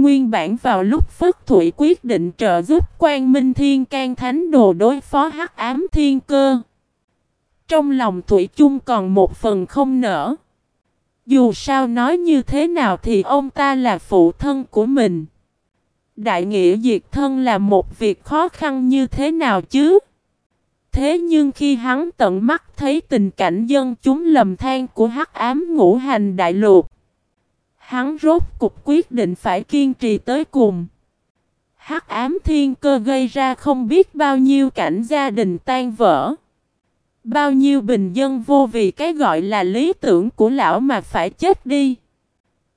Nguyên bản vào lúc Phất Thủy quyết định trợ giúp quan Minh Thiên can Thánh Đồ đối phó hắc ám thiên cơ. Trong lòng Thủy chung còn một phần không nở. Dù sao nói như thế nào thì ông ta là phụ thân của mình. Đại nghĩa diệt thân là một việc khó khăn như thế nào chứ? Thế nhưng khi hắn tận mắt thấy tình cảnh dân chúng lầm than của hắc ám ngũ hành đại lục, hắn rốt cục quyết định phải kiên trì tới cùng. Hắc ám thiên cơ gây ra không biết bao nhiêu cảnh gia đình tan vỡ. Bao nhiêu bình dân vô vì cái gọi là lý tưởng của lão mà phải chết đi.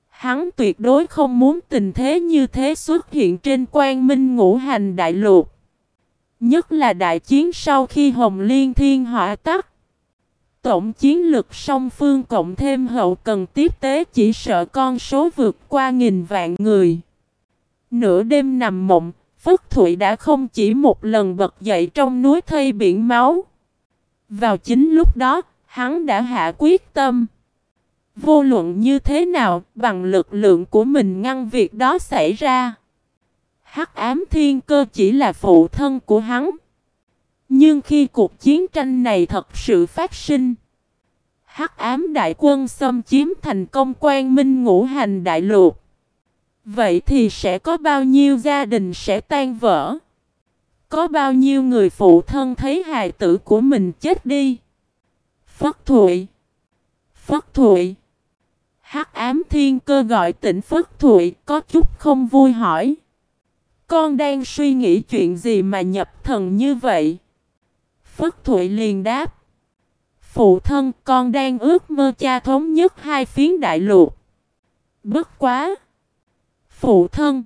Hắn tuyệt đối không muốn tình thế như thế xuất hiện trên quan minh ngũ hành đại lục. Nhất là đại chiến sau khi Hồng Liên Thiên hỏa tắt. Tổng chiến lực song phương cộng thêm hậu cần tiếp tế chỉ sợ con số vượt qua nghìn vạn người. Nửa đêm nằm mộng, Phất Thụy đã không chỉ một lần bật dậy trong núi thây biển máu. Vào chính lúc đó, hắn đã hạ quyết tâm. Vô luận như thế nào, bằng lực lượng của mình ngăn việc đó xảy ra. Hắc ám thiên cơ chỉ là phụ thân của hắn. Nhưng khi cuộc chiến tranh này thật sự phát sinh, Hắc ám đại quân xâm chiếm thành công quan minh ngũ hành đại lục. Vậy thì sẽ có bao nhiêu gia đình sẽ tan vỡ? Có bao nhiêu người phụ thân thấy hài tử của mình chết đi? Phất Thụy Phất Thụy Hắc ám thiên cơ gọi tỉnh Phất Thụy có chút không vui hỏi. Con đang suy nghĩ chuyện gì mà nhập thần như vậy? Phất Thụy liền đáp. Phụ thân, con đang ước mơ cha thống nhất hai phiến đại lục. Bất quá. Phụ thân.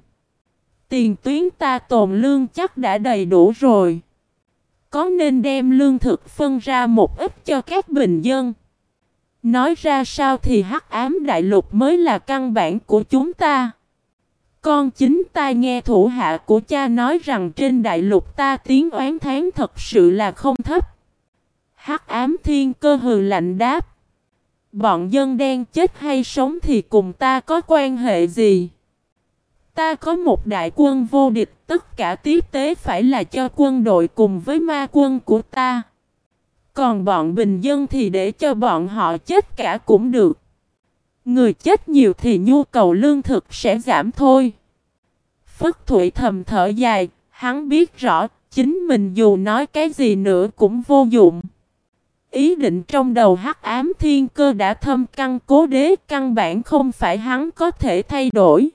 Tiền tuyến ta tồn lương chắc đã đầy đủ rồi. Có nên đem lương thực phân ra một ít cho các bình dân. Nói ra sao thì hắc ám đại lục mới là căn bản của chúng ta. Con chính tai nghe thủ hạ của cha nói rằng trên đại lục ta tiếng oán tháng thật sự là không thấp. Hắc ám thiên cơ hừ lạnh đáp. Bọn dân đen chết hay sống thì cùng ta có quan hệ gì? Ta có một đại quân vô địch, tất cả tiếp tế phải là cho quân đội cùng với ma quân của ta. Còn bọn bình dân thì để cho bọn họ chết cả cũng được. Người chết nhiều thì nhu cầu lương thực sẽ giảm thôi. Phất Thụy thầm thở dài, hắn biết rõ, chính mình dù nói cái gì nữa cũng vô dụng. Ý định trong đầu hắc ám thiên cơ đã thâm căn cố đế căn bản không phải hắn có thể thay đổi.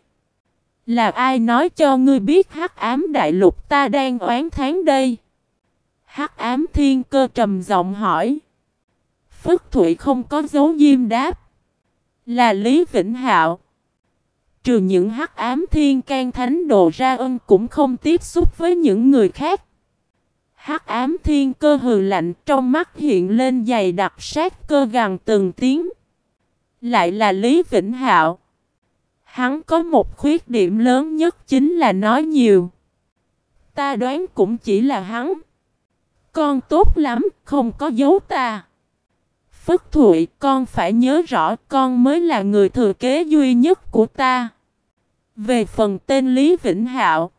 Là ai nói cho ngươi biết hắc ám đại lục ta đang oán tháng đây? Hắc ám thiên cơ trầm giọng hỏi. Phất Thụy không có dấu diêm đáp. Là Lý Vĩnh Hạo. Trừ những hắc ám thiên can thánh đồ ra ân cũng không tiếp xúc với những người khác. Hắc ám thiên cơ hừ lạnh trong mắt hiện lên dày đặc sát cơ gằn từng tiếng. Lại là Lý Vĩnh Hạo. Hắn có một khuyết điểm lớn nhất chính là nói nhiều. Ta đoán cũng chỉ là hắn. Con tốt lắm, không có dấu ta. Phất Thụy, con phải nhớ rõ con mới là người thừa kế duy nhất của ta. Về phần tên Lý Vĩnh Hạo,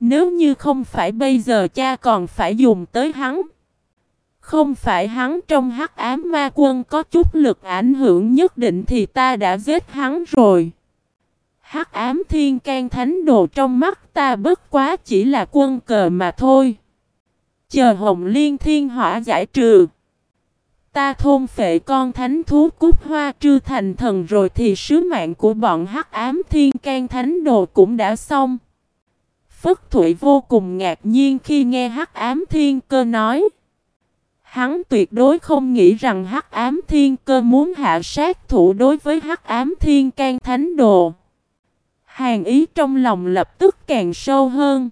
nếu như không phải bây giờ cha còn phải dùng tới hắn. Không phải hắn trong hắc ám ma quân có chút lực ảnh hưởng nhất định thì ta đã giết hắn rồi. Hắc ám thiên can thánh đồ trong mắt ta bất quá chỉ là quân cờ mà thôi. Chờ hồng liên thiên hỏa giải trừ. Ta thôn phệ con thánh thú cúc hoa trư thành thần rồi thì sứ mạng của bọn hắc ám thiên can thánh đồ cũng đã xong. Phất Thụy vô cùng ngạc nhiên khi nghe hắc ám thiên cơ nói. Hắn tuyệt đối không nghĩ rằng hắc ám thiên cơ muốn hạ sát thủ đối với hắc ám thiên can thánh đồ. Hàng ý trong lòng lập tức càng sâu hơn.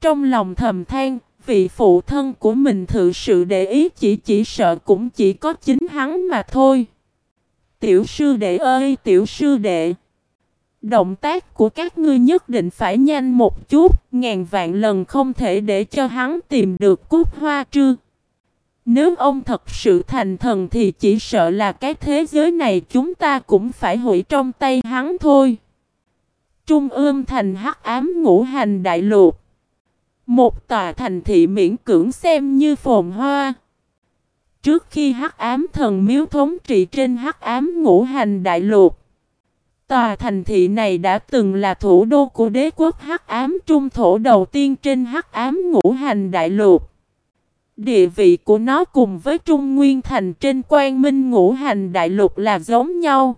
Trong lòng thầm than, vị phụ thân của mình thực sự để ý chỉ chỉ sợ cũng chỉ có chính hắn mà thôi. Tiểu sư đệ ơi tiểu sư đệ. Động tác của các ngươi nhất định phải nhanh một chút, ngàn vạn lần không thể để cho hắn tìm được cúc hoa trư. Nếu ông thật sự thành thần thì chỉ sợ là cái thế giới này chúng ta cũng phải hủy trong tay hắn thôi. trung ương thành hắc ám ngũ hành đại lục. Một tòa thành thị miễn cưỡng xem như phồn hoa. Trước khi hắc ám thần miếu thống trị trên hắc ám ngũ hành đại lục, tòa thành thị này đã từng là thủ đô của đế quốc hắc ám trung thổ đầu tiên trên hắc ám ngũ hành đại lục. Địa vị của nó cùng với Trung Nguyên Thành trên quan minh ngũ hành đại lục là giống nhau.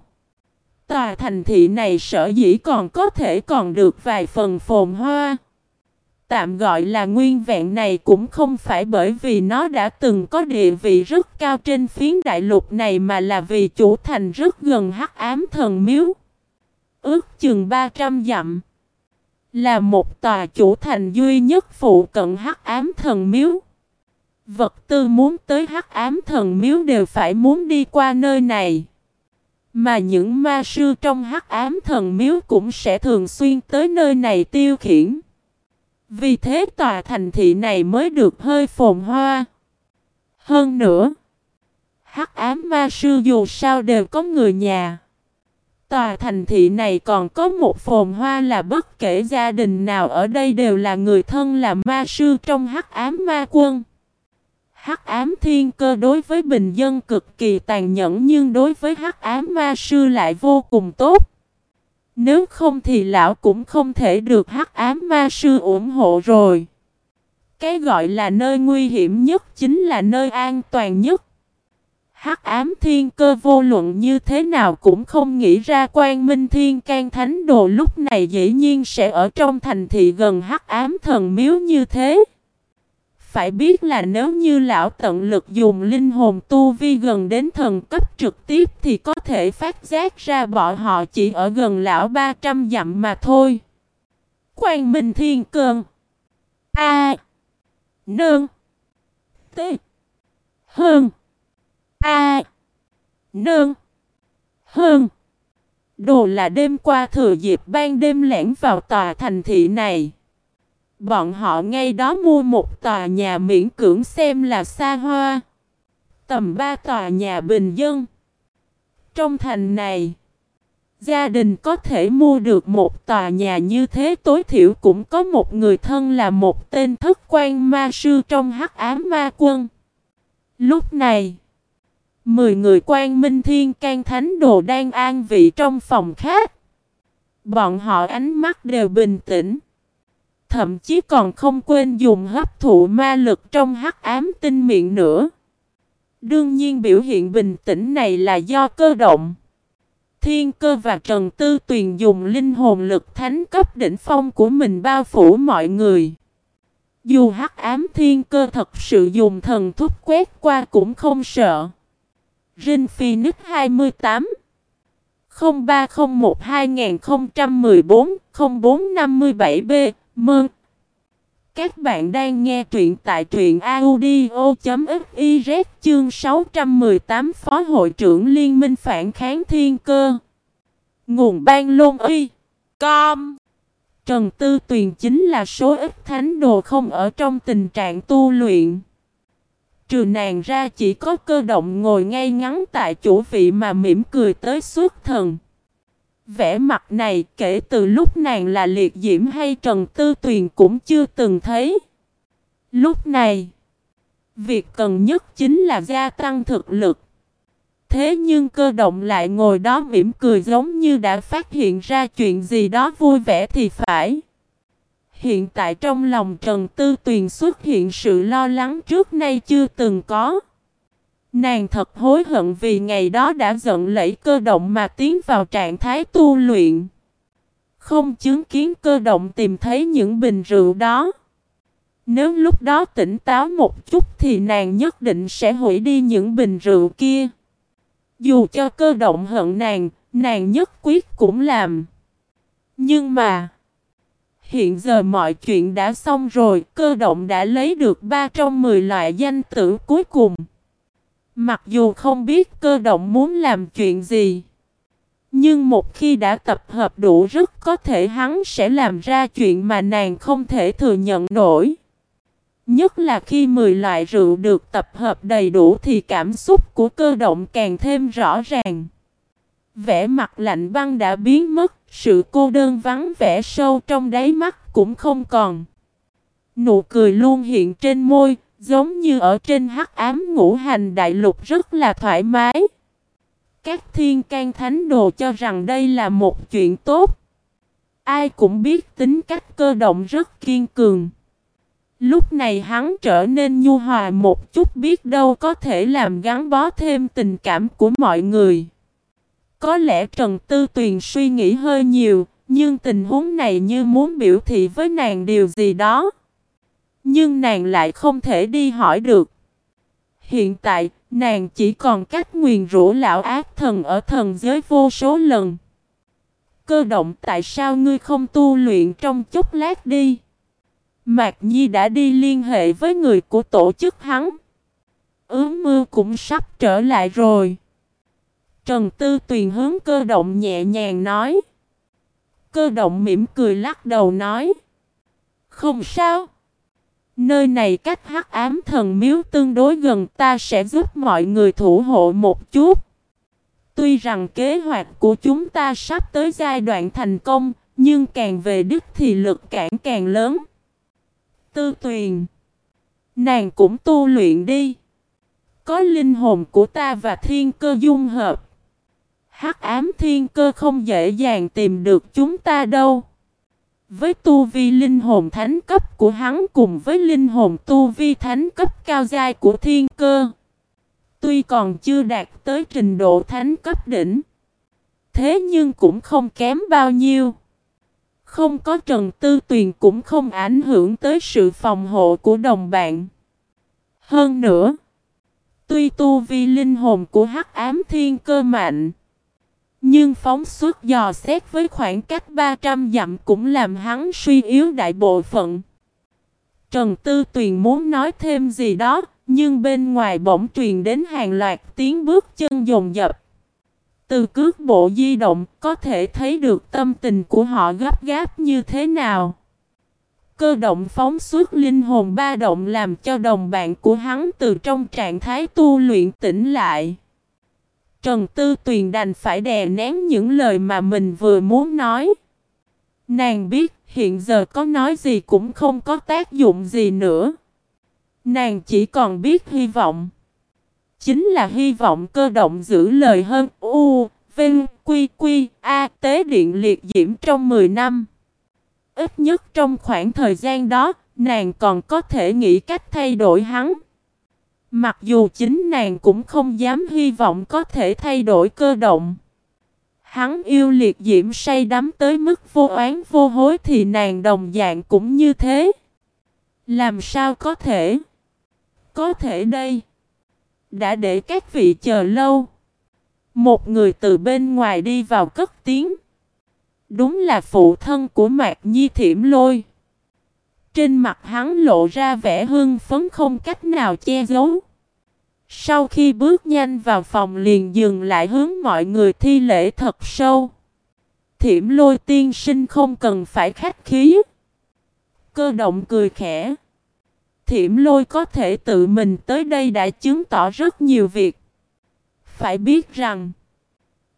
Tòa thành thị này sở dĩ còn có thể còn được vài phần phồn hoa. Tạm gọi là nguyên vẹn này cũng không phải bởi vì nó đã từng có địa vị rất cao trên phiến đại lục này mà là vì chủ thành rất gần hắc ám thần miếu. Ước chừng 300 dặm. Là một tòa chủ thành duy nhất phụ cận hắc ám thần miếu. Vật tư muốn tới hắc ám thần miếu đều phải muốn đi qua nơi này. Mà những ma sư trong hắc ám thần miếu cũng sẽ thường xuyên tới nơi này tiêu khiển. Vì thế tòa thành thị này mới được hơi phồn hoa. Hơn nữa, hắc ám ma sư dù sao đều có người nhà. Tòa thành thị này còn có một phồn hoa là bất kể gia đình nào ở đây đều là người thân là ma sư trong hắc ám ma quân. Hắc ám thiên cơ đối với bình dân cực kỳ tàn nhẫn nhưng đối với hắc ám ma sư lại vô cùng tốt. Nếu không thì lão cũng không thể được hắc ám ma sư ủng hộ rồi. Cái gọi là nơi nguy hiểm nhất chính là nơi an toàn nhất. Hắc ám thiên cơ vô luận như thế nào cũng không nghĩ ra quan minh thiên can thánh đồ lúc này dĩ nhiên sẽ ở trong thành thị gần hắc ám thần miếu như thế. Phải biết là nếu như lão tận lực dùng linh hồn tu vi gần đến thần cấp trực tiếp thì có thể phát giác ra bọn họ chỉ ở gần lão 300 dặm mà thôi. Quang Minh Thiên cường A Nương T Hơn A Nương Hơn Đồ là đêm qua thừa dịp ban đêm lẻn vào tòa thành thị này. Bọn họ ngay đó mua một tòa nhà miễn cưỡng xem là xa hoa. Tầm ba tòa nhà bình dân. Trong thành này, gia đình có thể mua được một tòa nhà như thế tối thiểu cũng có một người thân là một tên thất quan ma sư trong hắc ám ma quân. Lúc này, mười người quan minh thiên can thánh đồ đang an vị trong phòng khác. Bọn họ ánh mắt đều bình tĩnh thậm chí còn không quên dùng hấp thụ ma lực trong hắc ám tinh miệng nữa. Đương nhiên biểu hiện bình tĩnh này là do cơ động. Thiên cơ và Trần Tư Tuyền dùng linh hồn lực thánh cấp đỉnh phong của mình bao phủ mọi người. Dù hắc ám thiên cơ thật sự dùng thần thúc quét qua cũng không sợ. Rin Phoenix 28 0301 Mơ. Các bạn đang nghe truyện tại truyện audio.fiz chương 618 Phó hội trưởng Liên minh phản kháng thiên cơ. Nguồn ban lôn uy. Com. Trần Tư Tuyền chính là số ít thánh đồ không ở trong tình trạng tu luyện. Trừ nàng ra chỉ có cơ động ngồi ngay ngắn tại chủ vị mà mỉm cười tới suốt thần. Vẻ mặt này kể từ lúc nàng là liệt diễm hay Trần Tư Tuyền cũng chưa từng thấy. Lúc này, việc cần nhất chính là gia tăng thực lực. Thế nhưng cơ động lại ngồi đó mỉm cười giống như đã phát hiện ra chuyện gì đó vui vẻ thì phải. Hiện tại trong lòng Trần Tư Tuyền xuất hiện sự lo lắng trước nay chưa từng có. Nàng thật hối hận vì ngày đó đã giận lẫy cơ động mà tiến vào trạng thái tu luyện. Không chứng kiến cơ động tìm thấy những bình rượu đó. Nếu lúc đó tỉnh táo một chút thì nàng nhất định sẽ hủy đi những bình rượu kia. Dù cho cơ động hận nàng, nàng nhất quyết cũng làm. Nhưng mà, hiện giờ mọi chuyện đã xong rồi, cơ động đã lấy được ba trong 10 loại danh tử cuối cùng. Mặc dù không biết cơ động muốn làm chuyện gì. Nhưng một khi đã tập hợp đủ rất có thể hắn sẽ làm ra chuyện mà nàng không thể thừa nhận nổi. Nhất là khi 10 loại rượu được tập hợp đầy đủ thì cảm xúc của cơ động càng thêm rõ ràng. Vẻ mặt lạnh băng đã biến mất, sự cô đơn vắng vẻ sâu trong đáy mắt cũng không còn. Nụ cười luôn hiện trên môi, giống như ở trên hắc ám ngũ hành đại lục rất là thoải mái. Các thiên can thánh đồ cho rằng đây là một chuyện tốt. Ai cũng biết tính cách cơ động rất kiên cường. Lúc này hắn trở nên nhu hòa một chút biết đâu có thể làm gắn bó thêm tình cảm của mọi người. Có lẽ Trần Tư Tuyền suy nghĩ hơi nhiều, nhưng tình huống này như muốn biểu thị với nàng điều gì đó. Nhưng nàng lại không thể đi hỏi được. Hiện tại, nàng chỉ còn cách nguyền rủa lão ác thần ở thần giới vô số lần. Cơ động tại sao ngươi không tu luyện trong chốc lát đi? Mạc Nhi đã đi liên hệ với người của tổ chức hắn. Ướm mưa cũng sắp trở lại rồi. Trần Tư Tuyền hướng cơ động nhẹ nhàng nói. Cơ động mỉm cười lắc đầu nói. Không sao. Nơi này cách hắc ám thần miếu tương đối gần ta sẽ giúp mọi người thủ hộ một chút. Tuy rằng kế hoạch của chúng ta sắp tới giai đoạn thành công, nhưng càng về đích thì lực cản càng lớn. Tư tuyền. Nàng cũng tu luyện đi. Có linh hồn của ta và thiên cơ dung hợp. Hắc ám thiên cơ không dễ dàng tìm được chúng ta đâu. Với tu vi linh hồn thánh cấp của hắn cùng với linh hồn tu vi thánh cấp cao giai của thiên cơ. Tuy còn chưa đạt tới trình độ thánh cấp đỉnh. Thế nhưng cũng không kém bao nhiêu. Không có Trần Tư Tuyền cũng không ảnh hưởng tới sự phòng hộ của đồng bạn. Hơn nữa, tuy tu vi linh hồn của hắc ám thiên cơ mạnh, nhưng phóng suốt dò xét với khoảng cách 300 dặm cũng làm hắn suy yếu đại bộ phận. Trần Tư Tuyền muốn nói thêm gì đó, nhưng bên ngoài bỗng truyền đến hàng loạt tiếng bước chân dồn dập. Từ cước bộ di động có thể thấy được tâm tình của họ gấp gáp như thế nào. Cơ động phóng suốt linh hồn ba động làm cho đồng bạn của hắn từ trong trạng thái tu luyện tỉnh lại. Trần Tư Tuyền đành phải đè nén những lời mà mình vừa muốn nói. Nàng biết hiện giờ có nói gì cũng không có tác dụng gì nữa. Nàng chỉ còn biết hy vọng. Chính là hy vọng cơ động giữ lời hơn U, Vinh, Quy, Quy, A tế điện liệt diễm trong 10 năm. Ít nhất trong khoảng thời gian đó, nàng còn có thể nghĩ cách thay đổi hắn. Mặc dù chính nàng cũng không dám hy vọng có thể thay đổi cơ động. Hắn yêu liệt diễm say đắm tới mức vô oán vô hối thì nàng đồng dạng cũng như thế. Làm sao có thể? Có thể đây. Đã để các vị chờ lâu. Một người từ bên ngoài đi vào cất tiếng. Đúng là phụ thân của Mạc Nhi Thiểm Lôi. Trên mặt hắn lộ ra vẻ hưng phấn không cách nào che giấu. Sau khi bước nhanh vào phòng liền dừng lại hướng mọi người thi lễ thật sâu. Thiểm lôi tiên sinh không cần phải khách khí. Cơ động cười khẽ. Thiểm lôi có thể tự mình tới đây đã chứng tỏ rất nhiều việc. Phải biết rằng,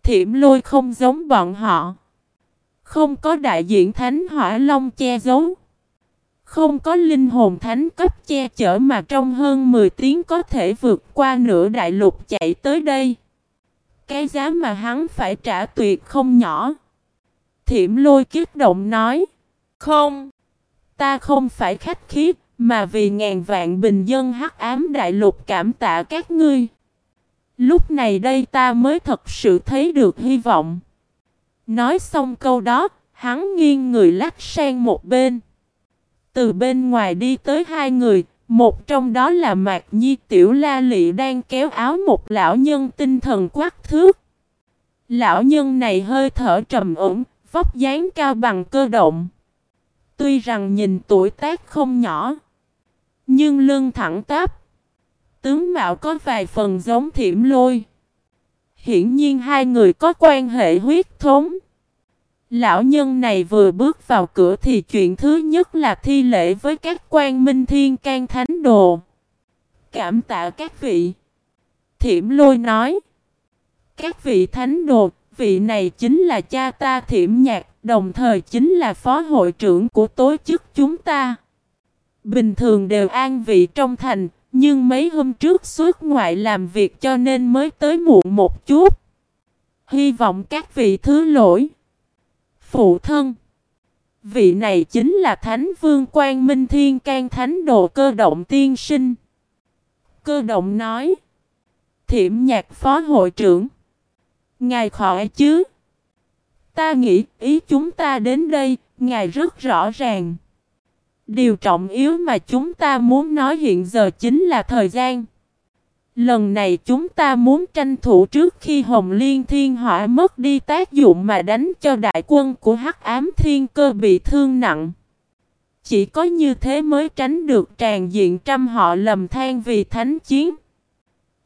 thiểm lôi không giống bọn họ. Không có đại diện thánh hỏa long che giấu. Không có linh hồn thánh cấp che chở mà trong hơn 10 tiếng có thể vượt qua nửa đại lục chạy tới đây. Cái giá mà hắn phải trả tuyệt không nhỏ. Thiểm lôi kiếp động nói. Không, ta không phải khách khí, mà vì ngàn vạn bình dân hắc ám đại lục cảm tạ các ngươi. Lúc này đây ta mới thật sự thấy được hy vọng. Nói xong câu đó, hắn nghiêng người lách sang một bên. Từ bên ngoài đi tới hai người, một trong đó là Mạc Nhi Tiểu La Lị đang kéo áo một lão nhân tinh thần quát thước. Lão nhân này hơi thở trầm ổn, vóc dáng cao bằng cơ động. Tuy rằng nhìn tuổi tác không nhỏ, nhưng lưng thẳng tắp. Tướng mạo có vài phần giống thiểm lôi. Hiển nhiên hai người có quan hệ huyết thống. Lão nhân này vừa bước vào cửa thì chuyện thứ nhất là thi lễ với các quan minh thiên can thánh đồ. Cảm tạ các vị. Thiểm lôi nói. Các vị thánh đồ, vị này chính là cha ta thiểm nhạc, đồng thời chính là phó hội trưởng của tối chức chúng ta. Bình thường đều an vị trong thành, nhưng mấy hôm trước suốt ngoại làm việc cho nên mới tới muộn một chút. Hy vọng các vị thứ lỗi. Phụ thân. Vị này chính là Thánh Vương Quang Minh Thiên can Thánh Đồ Cơ Động Tiên Sinh. Cơ Động nói. Thiểm nhạc phó hội trưởng. Ngài khỏi chứ? Ta nghĩ ý chúng ta đến đây, Ngài rất rõ ràng. Điều trọng yếu mà chúng ta muốn nói hiện giờ chính là thời gian. Lần này chúng ta muốn tranh thủ trước khi Hồng Liên Thiên Hỏa mất đi tác dụng mà đánh cho đại quân của Hắc Ám Thiên Cơ bị thương nặng. Chỉ có như thế mới tránh được tràn diện trăm họ lầm than vì thánh chiến.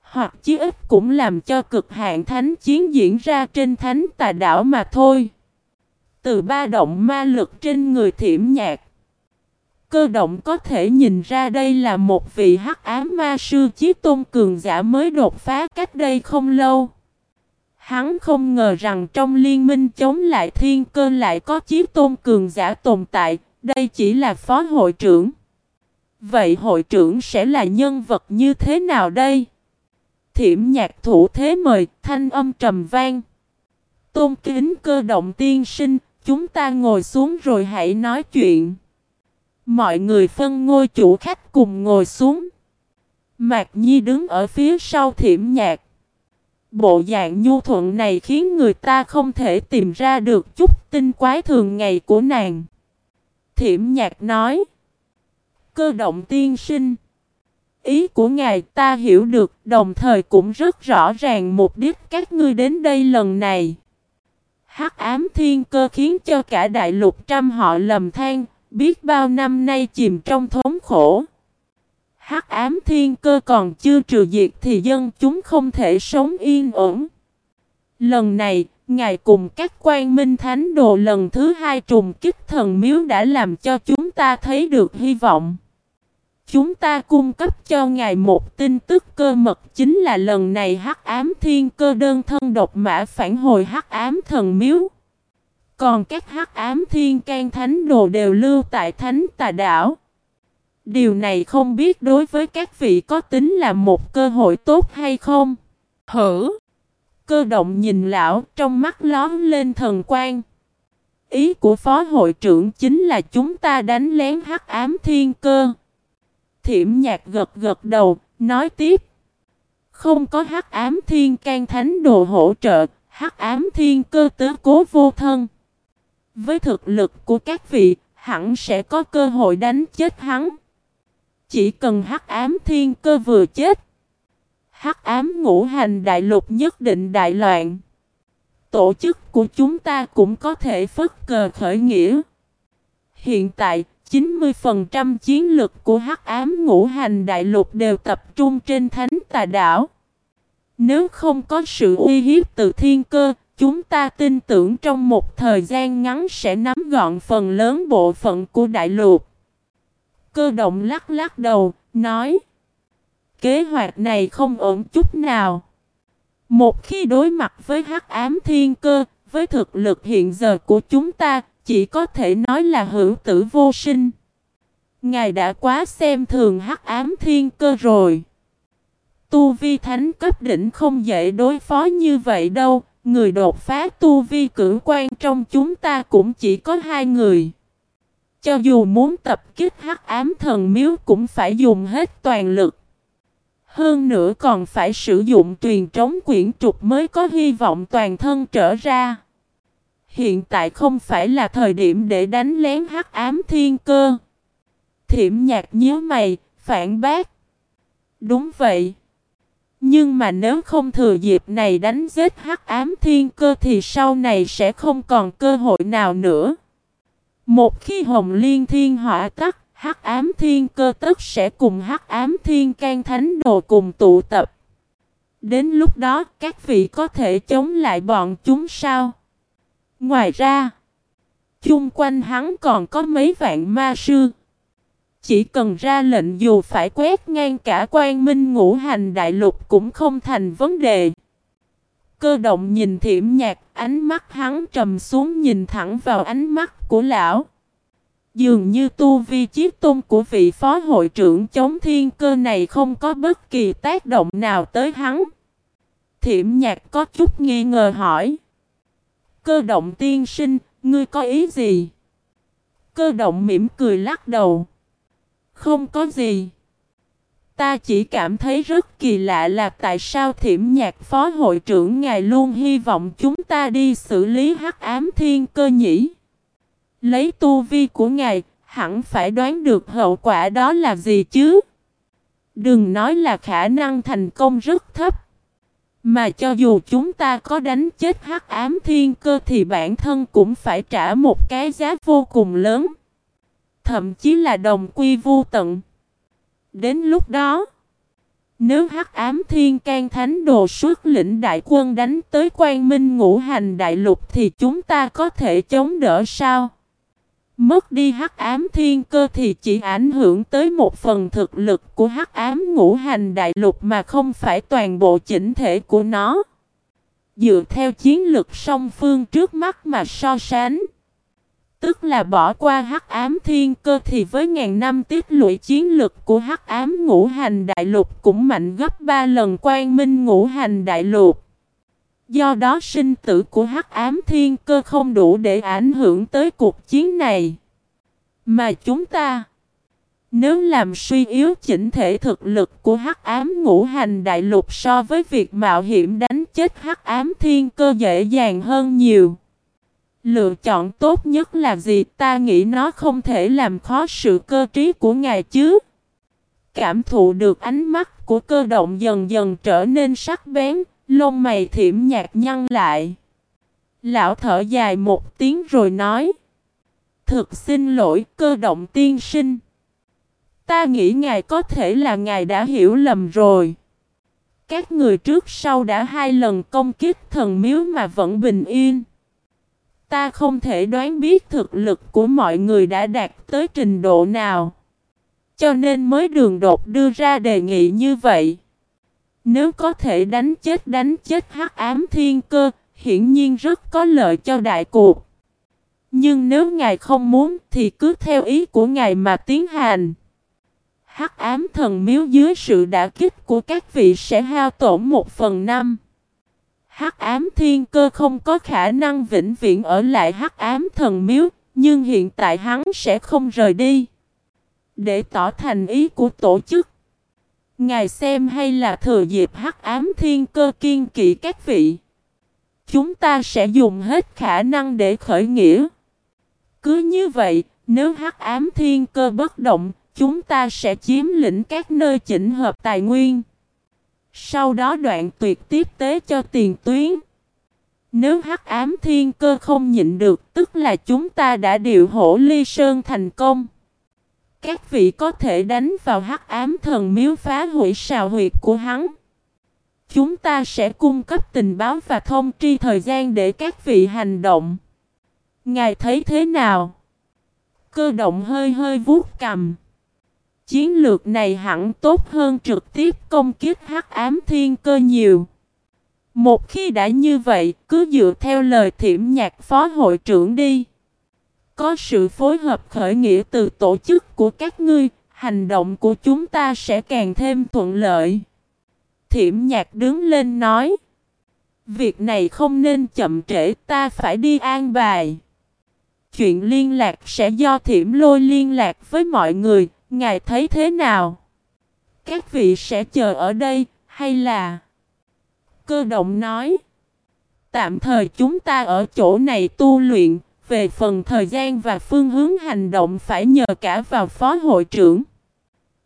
Hoặc chí ít cũng làm cho cực hạn thánh chiến diễn ra trên thánh tà đảo mà thôi. Từ ba động ma lực trên người thiểm nhạc. Cơ động có thể nhìn ra đây là một vị hắc ám ma sư chí tôn cường giả mới đột phá cách đây không lâu. Hắn không ngờ rằng trong liên minh chống lại thiên cơ lại có chí tôn cường giả tồn tại, đây chỉ là phó hội trưởng. Vậy hội trưởng sẽ là nhân vật như thế nào đây? Thiểm nhạc thủ thế mời, thanh âm trầm vang. Tôn kính cơ động tiên sinh, chúng ta ngồi xuống rồi hãy nói chuyện. Mọi người phân ngôi chủ khách cùng ngồi xuống. Mạc Nhi đứng ở phía sau thiểm nhạc. Bộ dạng nhu thuận này khiến người ta không thể tìm ra được chút tinh quái thường ngày của nàng. Thiểm nhạc nói. Cơ động tiên sinh. Ý của ngài ta hiểu được, đồng thời cũng rất rõ ràng mục đích các ngươi đến đây lần này. Hắc ám thiên cơ khiến cho cả đại lục trăm họ lầm than, biết bao năm nay chìm trong thống khổ. Hắc ám thiên cơ còn chưa trừ diệt thì dân chúng không thể sống yên ổn. Lần này, Ngài cùng các quan minh thánh đồ lần thứ hai trùng kích thần miếu đã làm cho chúng ta thấy được hy vọng. Chúng ta cung cấp cho Ngài một tin tức cơ mật chính là lần này hắc ám thiên cơ đơn thân độc mã phản hồi hắc ám thần miếu. Còn các hắc ám thiên can thánh đồ đều lưu tại thánh tà đảo. Điều này không biết đối với các vị có tính là một cơ hội tốt hay không? Hử! Cơ động nhìn lão trong mắt lóm lên thần quan. Ý của phó hội trưởng chính là chúng ta đánh lén hắc ám thiên cơ. Thiểm nhạc gật gật đầu, nói tiếp. Không có hắc ám thiên can thánh đồ hỗ trợ, hắc ám thiên cơ tớ cố vô thân. Với thực lực của các vị, hẳn sẽ có cơ hội đánh chết hắn. Chỉ cần hắc ám thiên cơ vừa chết. Hắc ám ngũ hành đại lục nhất định đại loạn. Tổ chức của chúng ta cũng có thể phất cờ khởi nghĩa. Hiện tại, 90% chiến lực của hắc ám ngũ hành đại lục đều tập trung trên thánh tà đảo. Nếu không có sự uy hiếp từ thiên cơ, chúng ta tin tưởng trong một thời gian ngắn sẽ nắm gọn phần lớn bộ phận của đại lục. Cơ động lắc lắc đầu, nói Kế hoạch này không ổn chút nào. Một khi đối mặt với hắc ám thiên cơ, với thực lực hiện giờ của chúng ta, chỉ có thể nói là hữu tử vô sinh. Ngài đã quá xem thường hắc ám thiên cơ rồi. Tu vi thánh cấp đỉnh không dễ đối phó như vậy đâu, người đột phá tu vi cử quan trong chúng ta cũng chỉ có hai người. Cho dù muốn tập kích hắc ám thần miếu cũng phải dùng hết toàn lực. Hơn nữa còn phải sử dụng truyền trống quyển trục mới có hy vọng toàn thân trở ra. Hiện tại không phải là thời điểm để đánh lén hắc ám thiên cơ. Thiểm nhạc nhớ mày, phản bác. Đúng vậy. Nhưng mà nếu không thừa dịp này đánh giết hắc ám thiên cơ thì sau này sẽ không còn cơ hội nào nữa. Một khi hồng liên thiên hỏa tắt, hắc ám thiên cơ tức sẽ cùng hắc ám thiên can thánh đồ cùng tụ tập. Đến lúc đó các vị có thể chống lại bọn chúng sao? Ngoài ra, chung quanh hắn còn có mấy vạn ma sư. Chỉ cần ra lệnh dù phải quét ngang cả quan minh ngũ hành đại lục cũng không thành vấn đề. Cơ động nhìn thiểm nhạc, ánh mắt hắn trầm xuống nhìn thẳng vào ánh mắt của lão. Dường như tu vi chiếc tôn của vị phó hội trưởng chống thiên cơ này không có bất kỳ tác động nào tới hắn. Thiểm nhạc có chút nghi ngờ hỏi. Cơ động tiên sinh, ngươi có ý gì? Cơ động mỉm cười lắc đầu. Không có gì. Ta chỉ cảm thấy rất kỳ lạ là tại sao thiểm nhạc phó hội trưởng ngài luôn hy vọng chúng ta đi xử lý hắc ám thiên cơ nhỉ. Lấy tu vi của ngài, hẳn phải đoán được hậu quả đó là gì chứ. Đừng nói là khả năng thành công rất thấp. Mà cho dù chúng ta có đánh chết hắc ám thiên cơ thì bản thân cũng phải trả một cái giá vô cùng lớn. Thậm chí là đồng quy vô tận. Đến lúc đó, nếu hắc ám thiên can thánh đồ xuất lĩnh đại quân đánh tới quan minh ngũ hành đại lục thì chúng ta có thể chống đỡ sao? Mất đi hắc ám thiên cơ thì chỉ ảnh hưởng tới một phần thực lực của hắc ám ngũ hành đại lục mà không phải toàn bộ chỉnh thể của nó. Dựa theo chiến lược song phương trước mắt mà so sánh. Tức là bỏ qua hắc ám thiên cơ thì với ngàn năm tiết lũy chiến lực của hắc ám ngũ hành đại lục cũng mạnh gấp 3 lần quan minh ngũ hành đại lục. Do đó sinh tử của hắc ám thiên cơ không đủ để ảnh hưởng tới cuộc chiến này. Mà chúng ta, nếu làm suy yếu chỉnh thể thực lực của hắc ám ngũ hành đại lục so với việc mạo hiểm đánh chết hắc ám thiên cơ dễ dàng hơn nhiều. Lựa chọn tốt nhất là gì ta nghĩ nó không thể làm khó sự cơ trí của ngài chứ. Cảm thụ được ánh mắt của cơ động dần dần trở nên sắc bén, lông mày thiểm nhạt nhăn lại. Lão thở dài một tiếng rồi nói. Thực xin lỗi cơ động tiên sinh. Ta nghĩ ngài có thể là ngài đã hiểu lầm rồi. Các người trước sau đã hai lần công kích thần miếu mà vẫn bình yên. Ta không thể đoán biết thực lực của mọi người đã đạt tới trình độ nào. Cho nên mới đường đột đưa ra đề nghị như vậy. Nếu có thể đánh chết đánh chết hắc ám thiên cơ, hiển nhiên rất có lợi cho đại cuộc. Nhưng nếu ngài không muốn thì cứ theo ý của ngài mà tiến hành. Hắc ám thần miếu dưới sự đả kích của các vị sẽ hao tổn một phần năm. Hắc ám thiên cơ không có khả năng vĩnh viễn ở lại hắc ám thần miếu, nhưng hiện tại hắn sẽ không rời đi. Để tỏ thành ý của tổ chức. Ngài xem hay là thừa dịp hắc ám thiên cơ kiên kỵ các vị. Chúng ta sẽ dùng hết khả năng để khởi nghĩa. Cứ như vậy, nếu hắc ám thiên cơ bất động, chúng ta sẽ chiếm lĩnh các nơi chỉnh hợp tài nguyên. Sau đó đoạn tuyệt tiếp tế cho tiền tuyến. Nếu hắc ám thiên cơ không nhịn được, tức là chúng ta đã điều hổ ly sơn thành công. Các vị có thể đánh vào hắc ám thần miếu phá hủy sào huyệt của hắn. Chúng ta sẽ cung cấp tình báo và thông tri thời gian để các vị hành động. Ngài thấy thế nào? Cơ động hơi hơi vuốt cầm. Chiến lược này hẳn tốt hơn trực tiếp công kích hắc ám thiên cơ nhiều. Một khi đã như vậy, cứ dựa theo lời thiểm nhạc phó hội trưởng đi. Có sự phối hợp khởi nghĩa từ tổ chức của các ngươi, hành động của chúng ta sẽ càng thêm thuận lợi. Thiểm nhạc đứng lên nói. Việc này không nên chậm trễ ta phải đi an bài. Chuyện liên lạc sẽ do thiểm lôi liên lạc với mọi người, ngài thấy thế nào? Các vị sẽ chờ ở đây, hay là... Cơ động nói. Tạm thời chúng ta ở chỗ này tu luyện, về phần thời gian và phương hướng hành động phải nhờ cả vào phó hội trưởng.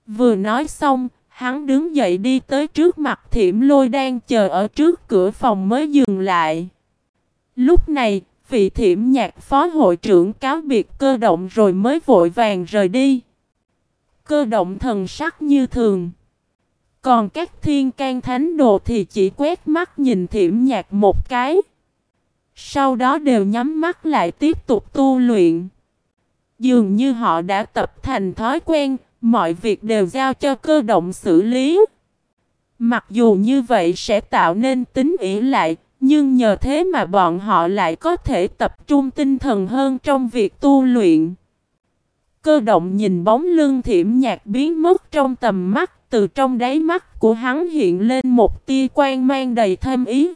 Vừa nói xong, hắn đứng dậy đi tới trước mặt thiểm lôi đang chờ ở trước cửa phòng mới dừng lại. Lúc này, vị thiểm nhạc phó hội trưởng cáo biệt cơ động rồi mới vội vàng rời đi. Cơ động thần sắc như thường. Còn các thiên can thánh đồ thì chỉ quét mắt nhìn thiểm nhạc một cái. Sau đó đều nhắm mắt lại tiếp tục tu luyện. Dường như họ đã tập thành thói quen, mọi việc đều giao cho cơ động xử lý. Mặc dù như vậy sẽ tạo nên tính ỷ lại, Nhưng nhờ thế mà bọn họ lại có thể tập trung tinh thần hơn trong việc tu luyện. Cơ động nhìn bóng lưng thiểm nhạc biến mất trong tầm mắt, từ trong đáy mắt của hắn hiện lên một tia quan mang đầy thêm ý.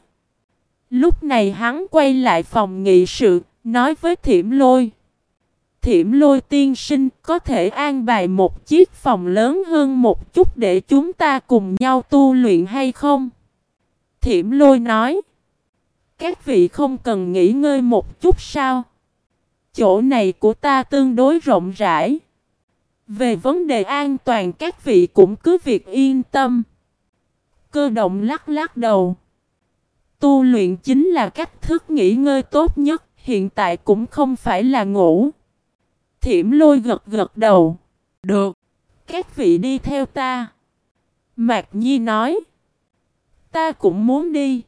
Lúc này hắn quay lại phòng nghị sự, nói với thiểm lôi. Thiểm lôi tiên sinh có thể an bài một chiếc phòng lớn hơn một chút để chúng ta cùng nhau tu luyện hay không? Thiểm lôi nói. Các vị không cần nghỉ ngơi một chút sao? Chỗ này của ta tương đối rộng rãi. Về vấn đề an toàn các vị cũng cứ việc yên tâm. Cơ động lắc lắc đầu. Tu luyện chính là cách thức nghỉ ngơi tốt nhất, hiện tại cũng không phải là ngủ. Thiểm lôi gật gật đầu. Được. Các vị đi theo ta. Mạc Nhi nói. Ta cũng muốn đi.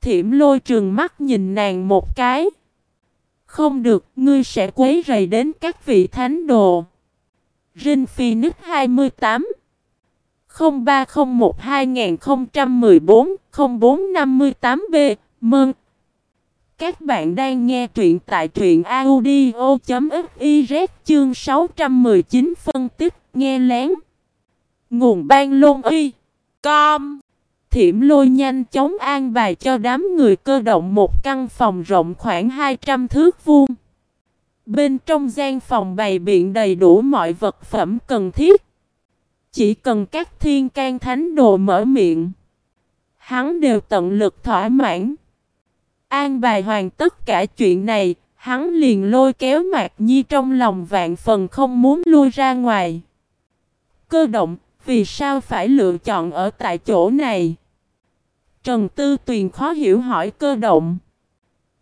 Thiểm lôi trường mắt nhìn nàng một cái. Không được, ngươi sẽ quấy rầy đến các vị thánh đồ. Rin Phoenix 28 0301 2014 0458B Mừng! Các bạn đang nghe truyện tại truyện audio.fiz chương 619 phân tích nghe lén. Nguồn ban lôn y. Com. Thiểm lôi nhanh chóng an bài cho đám người cơ động một căn phòng rộng khoảng 200 thước vuông. Bên trong gian phòng bày biện đầy đủ mọi vật phẩm cần thiết. Chỉ cần các thiên can thánh đồ mở miệng. Hắn đều tận lực thỏa mãn. An bài hoàn tất cả chuyện này, hắn liền lôi kéo Mạc Nhi trong lòng vạn phần không muốn lui ra ngoài. Cơ động, vì sao phải lựa chọn ở tại chỗ này? Trần Tư Tuyền khó hiểu hỏi cơ động.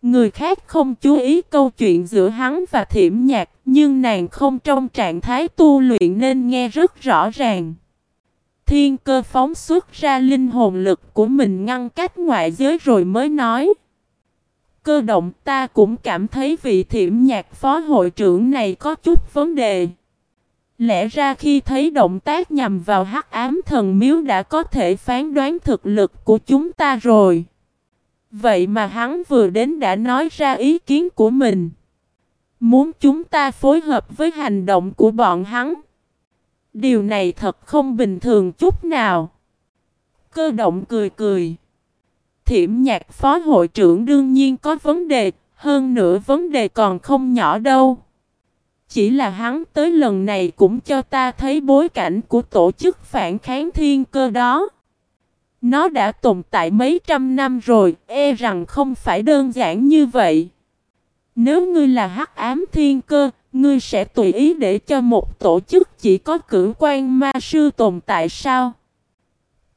Người khác không chú ý câu chuyện giữa hắn và thiểm nhạc, nhưng nàng không trong trạng thái tu luyện nên nghe rất rõ ràng. Thiên cơ phóng xuất ra linh hồn lực của mình ngăn cách ngoại giới rồi mới nói. Cơ động ta cũng cảm thấy vị thiểm nhạc phó hội trưởng này có chút vấn đề. Lẽ ra khi thấy động tác nhằm vào hắc ám thần miếu đã có thể phán đoán thực lực của chúng ta rồi. Vậy mà hắn vừa đến đã nói ra ý kiến của mình. Muốn chúng ta phối hợp với hành động của bọn hắn. Điều này thật không bình thường chút nào. Cơ động cười cười. Thiểm nhạc phó hội trưởng đương nhiên có vấn đề, hơn nữa vấn đề còn không nhỏ đâu. Chỉ là hắn tới lần này cũng cho ta thấy bối cảnh của tổ chức phản kháng thiên cơ đó. Nó đã tồn tại mấy trăm năm rồi, e rằng không phải đơn giản như vậy. Nếu ngươi là hắc ám thiên cơ, ngươi sẽ tùy ý để cho một tổ chức chỉ có cử quan ma sư tồn tại sao?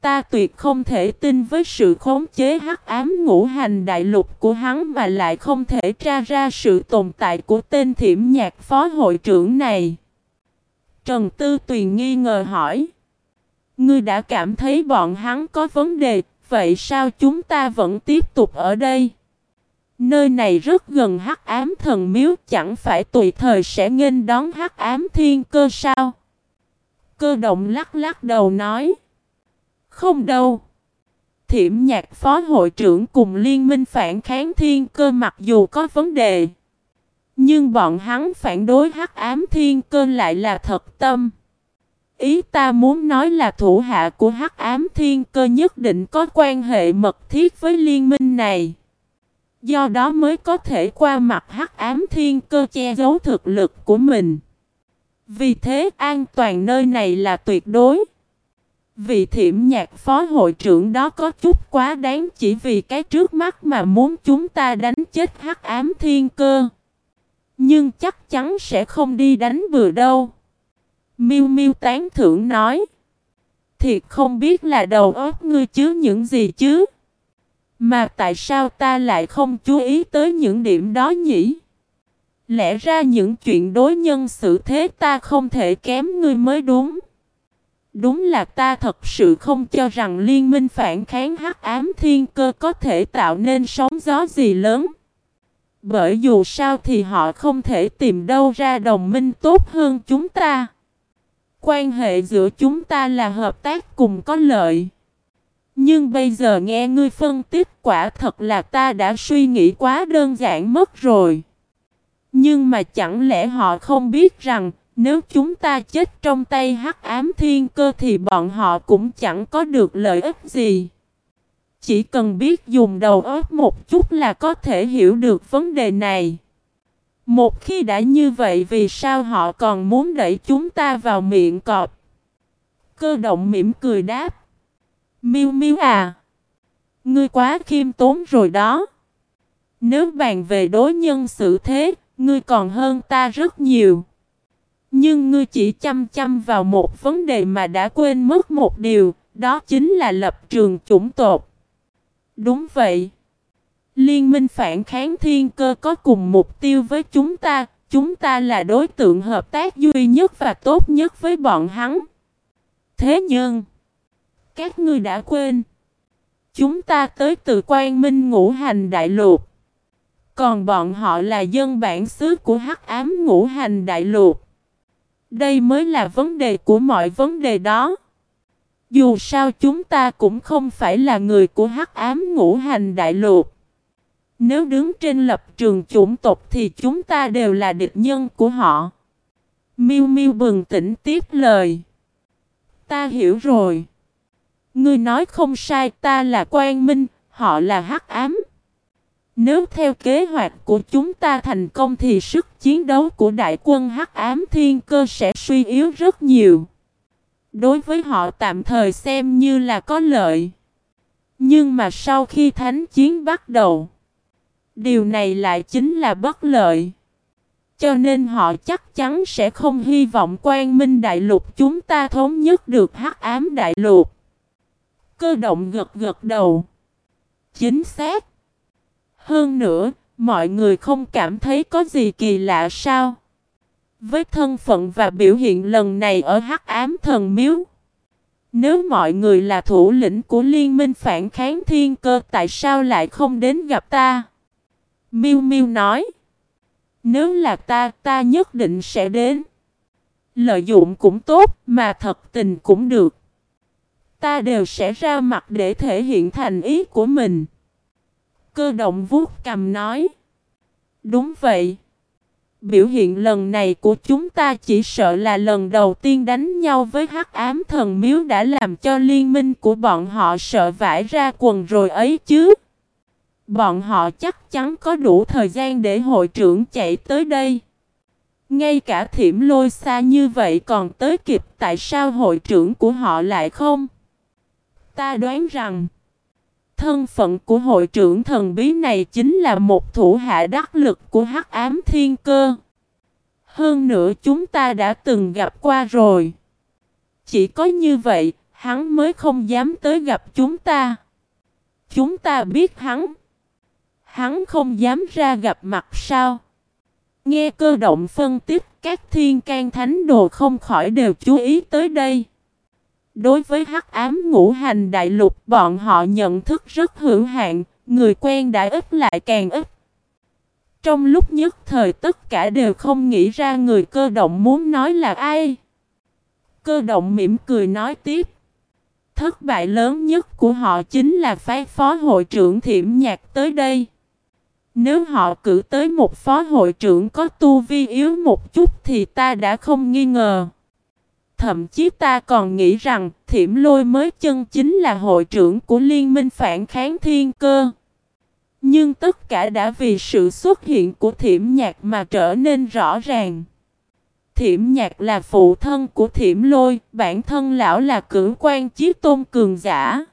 Ta tuyệt không thể tin với sự khống chế hắc ám ngũ hành đại lục của hắn mà lại không thể tra ra sự tồn tại của tên thiểm nhạc phó hội trưởng này. Trần Tư Tuyền nghi ngờ hỏi. Ngươi đã cảm thấy bọn hắn có vấn đề, vậy sao chúng ta vẫn tiếp tục ở đây? Nơi này rất gần hắc ám thần miếu chẳng phải tùy thời sẽ nghênh đón hắc ám thiên cơ sao? Cơ động lắc lắc đầu nói. Không đâu. Thiểm nhạc phó hội trưởng cùng liên minh phản kháng thiên cơ mặc dù có vấn đề. Nhưng bọn hắn phản đối hắc ám thiên cơ lại là thật tâm. Ý ta muốn nói là thủ hạ của hắc ám thiên cơ nhất định có quan hệ mật thiết với liên minh này. Do đó mới có thể qua mặt hắc ám thiên cơ che giấu thực lực của mình. Vì thế an toàn nơi này là tuyệt đối. Vị thiểm nhạc phó hội trưởng đó có chút quá đáng chỉ vì cái trước mắt mà muốn chúng ta đánh chết hắc ám thiên cơ. Nhưng chắc chắn sẽ không đi đánh vừa đâu. Miu Miu tán thưởng nói. Thiệt không biết là đầu óc ngươi chứ những gì chứ. Mà tại sao ta lại không chú ý tới những điểm đó nhỉ? Lẽ ra những chuyện đối nhân xử thế ta không thể kém ngươi mới đúng. Đúng là ta thật sự không cho rằng liên minh phản kháng hắc ám thiên cơ có thể tạo nên sóng gió gì lớn. Bởi dù sao thì họ không thể tìm đâu ra đồng minh tốt hơn chúng ta. Quan hệ giữa chúng ta là hợp tác cùng có lợi. Nhưng bây giờ nghe ngươi phân tích, quả thật là ta đã suy nghĩ quá đơn giản mất rồi. Nhưng mà chẳng lẽ họ không biết rằng nếu chúng ta chết trong tay hắc ám thiên cơ thì bọn họ cũng chẳng có được lợi ích gì. Chỉ cần biết dùng đầu óc một chút là có thể hiểu được vấn đề này. Một khi đã như vậy vì sao họ còn muốn đẩy chúng ta vào miệng cọp? Cơ động mỉm cười đáp. Miu Miu à, ngươi quá khiêm tốn rồi đó. Nếu bàn về đối nhân xử thế, ngươi còn hơn ta rất nhiều. Nhưng ngươi chỉ chăm chăm vào một vấn đề mà đã quên mất một điều, đó chính là lập trường chủng tộc. Đúng vậy. Liên minh phản kháng thiên cơ có cùng mục tiêu với chúng ta, chúng ta là đối tượng hợp tác duy nhất và tốt nhất với bọn hắn. Thế nhưng, các ngươi đã quên, chúng ta tới từ quan minh ngũ hành đại lục. Còn bọn họ là dân bản xứ của hắc ám ngũ hành đại lục. Đây mới là vấn đề của mọi vấn đề đó. Dù sao chúng ta cũng không phải là người của hắc ám ngũ hành đại lục. Nếu đứng trên lập trường chủng tộc thì chúng ta đều là địch nhân của họ. Miu Miu bừng tỉnh tiếp lời. Ta hiểu rồi. Ngươi nói không sai, ta là Quang Minh, họ là Hắc Ám. Nếu theo kế hoạch của chúng ta thành công thì sức chiến đấu của đại quân Hắc Ám Thiên Cơ sẽ suy yếu rất nhiều. Đối với họ tạm thời xem như là có lợi. Nhưng mà sau khi thánh chiến bắt đầu, điều này lại chính là bất lợi. Cho nên họ chắc chắn sẽ không hy vọng quan minh đại lục chúng ta thống nhất được hắc ám đại lục. Cơ động gật gật đầu. Chính xác. Hơn nữa, mọi người không cảm thấy có gì kỳ lạ sao? Với thân phận và biểu hiện lần này ở hắc ám thần miếu. Nếu mọi người là thủ lĩnh của liên minh phản kháng thiên cơ tại sao lại không đến gặp ta? Miu Miu nói. Nếu là ta, ta nhất định sẽ đến. Lợi dụng cũng tốt, mà thật tình cũng được. Ta đều sẽ ra mặt để thể hiện thành ý của mình. Cơ động vuốt cầm nói. Đúng vậy. Biểu hiện lần này của chúng ta chỉ sợ là lần đầu tiên đánh nhau với hắc ám thần miếu đã làm cho liên minh của bọn họ sợ vãi ra quần rồi ấy chứ. Bọn họ chắc chắn có đủ thời gian để hội trưởng chạy tới đây. Ngay cả thiểm lôi xa như vậy còn tới kịp tại sao hội trưởng của họ lại không? Ta đoán rằng thân phận của hội trưởng thần bí này chính là một thủ hạ đắc lực của hắc ám thiên cơ. Hơn nữa chúng ta đã từng gặp qua rồi. Chỉ có như vậy, hắn mới không dám tới gặp chúng ta. Chúng ta biết hắn. Hắn không dám ra gặp mặt sao? Nghe cơ động phân tích các thiên can thánh đồ không khỏi đều chú ý tới đây. Đối với hắc ám ngũ hành đại lục bọn họ nhận thức rất hữu hạn, người quen đã ít lại càng ít. Trong lúc nhất thời tất cả đều không nghĩ ra người cơ động muốn nói là ai. Cơ động mỉm cười nói tiếp. Thất bại lớn nhất của họ chính là phái phó hội trưởng thiểm nhạc tới đây. Nếu họ cử tới một phó hội trưởng có tu vi yếu một chút thì ta đã không nghi ngờ. Thậm chí ta còn nghĩ rằng thiểm lôi mới chân chính là hội trưởng của liên minh phản kháng thiên cơ. Nhưng tất cả đã vì sự xuất hiện của thiểm nhạc mà trở nên rõ ràng. Thiểm nhạc là phụ thân của thiểm lôi, bản thân lão là cử quan chiếc tôn cường giả.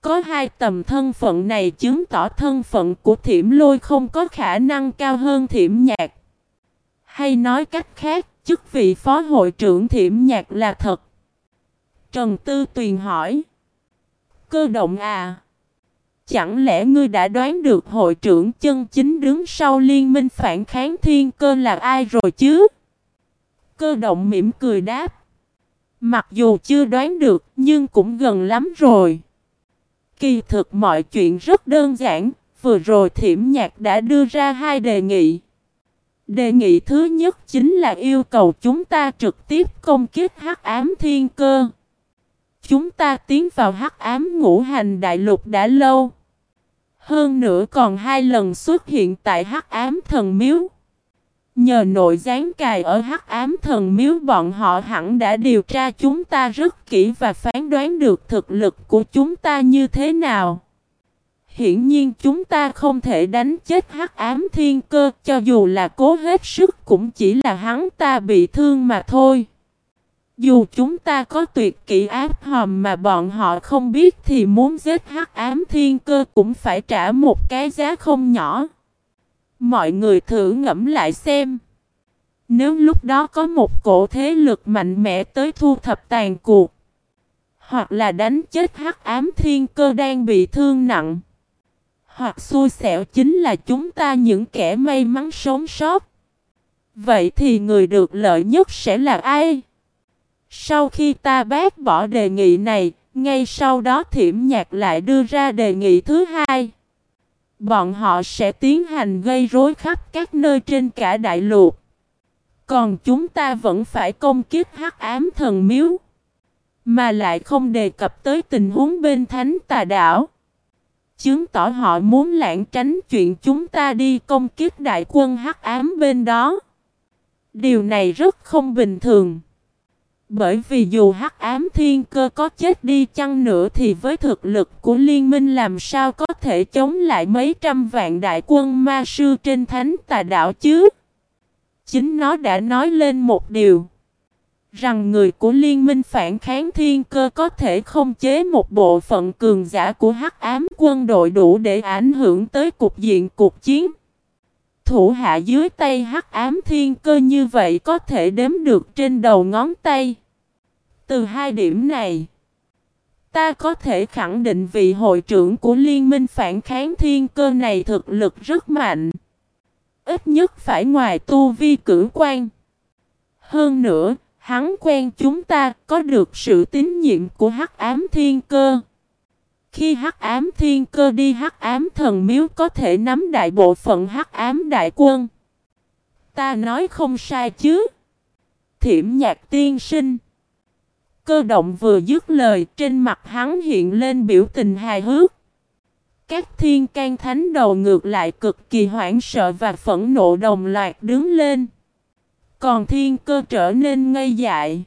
Có hai tầm thân phận này chứng tỏ thân phận của thiểm lôi không có khả năng cao hơn thiểm nhạc. Hay nói cách khác, chức vị phó hội trưởng thiểm nhạc là thật. Trần Tư Tuyền hỏi. Cơ động à? Chẳng lẽ ngươi đã đoán được hội trưởng chân chính đứng sau liên minh phản kháng thiên cơ là ai rồi chứ? Cơ động mỉm cười đáp. Mặc dù chưa đoán được nhưng cũng gần lắm rồi. Kỳ thực mọi chuyện rất đơn giản, vừa rồi thiểm nhạc đã đưa ra hai đề nghị. Đề nghị thứ nhất chính là yêu cầu chúng ta trực tiếp công kích hắc ám thiên cơ. Chúng ta tiến vào hắc ám ngũ hành đại lục đã lâu. Hơn nữa còn hai lần xuất hiện tại hắc ám thần miếu. Nhờ nội gián cài ở hắc ám thần miếu bọn họ hẳn đã điều tra chúng ta rất kỹ và phán đoán được thực lực của chúng ta như thế nào. Hiển nhiên chúng ta không thể đánh chết hắc ám thiên cơ, cho dù là cố hết sức cũng chỉ là hắn ta bị thương mà thôi. Dù chúng ta có tuyệt kỹ áp hòm mà bọn họ không biết thì muốn giết hắc ám thiên cơ cũng phải trả một cái giá không nhỏ. Mọi người thử ngẫm lại xem. Nếu lúc đó có một cổ thế lực mạnh mẽ tới thu thập tàn cuộc. Hoặc là đánh chết hắc ám thiên cơ đang bị thương nặng. Hoặc xui xẻo chính là chúng ta những kẻ may mắn sống sót. Vậy thì người được lợi nhất sẽ là ai? Sau khi ta bác bỏ đề nghị này, ngay sau đó thiểm nhạc lại đưa ra đề nghị thứ hai. Bọn họ sẽ tiến hành gây rối khắp các nơi trên cả đại lục. Còn chúng ta vẫn phải công kiếp hắc ám thần miếu. Mà lại không đề cập tới tình huống bên thánh tà đảo. Chứng tỏ họ muốn lãng tránh chuyện chúng ta đi công kiếp đại quân hắc ám bên đó. Điều này rất không bình thường. Bởi vì dù hắc ám thiên cơ có chết đi chăng nữa thì với thực lực của liên minh làm sao có thể chống lại mấy trăm vạn đại quân ma sư trên thánh tà đảo chứ? Chính nó đã nói lên một điều. Rằng người của liên minh phản kháng thiên cơ có thể không chế một bộ phận cường giả của hắc ám quân đội đủ để ảnh hưởng tới cục diện cuộc chiến. Thủ hạ dưới tay hắc ám thiên cơ như vậy có thể đếm được trên đầu ngón tay. Từ hai điểm này, ta có thể khẳng định vị hội trưởng của liên minh phản kháng thiên cơ này thực lực rất mạnh. Ít nhất phải ngoài tu vi cử quan. Hơn nữa, hắn quen chúng ta, có được sự tín nhiệm của hắc ám thiên cơ. Khi hắc ám thiên cơ đi, hắc ám thần miếu có thể nắm đại bộ phận hắc ám đại quân. Ta nói không sai chứ. Thiểm nhạc tiên sinh. Cơ động vừa dứt lời, trên mặt hắn hiện lên biểu tình hài hước. Các thiên can thánh đầu ngược lại cực kỳ hoảng sợ và phẫn nộ đồng loạt đứng lên. Còn thiên cơ trở nên ngây dại.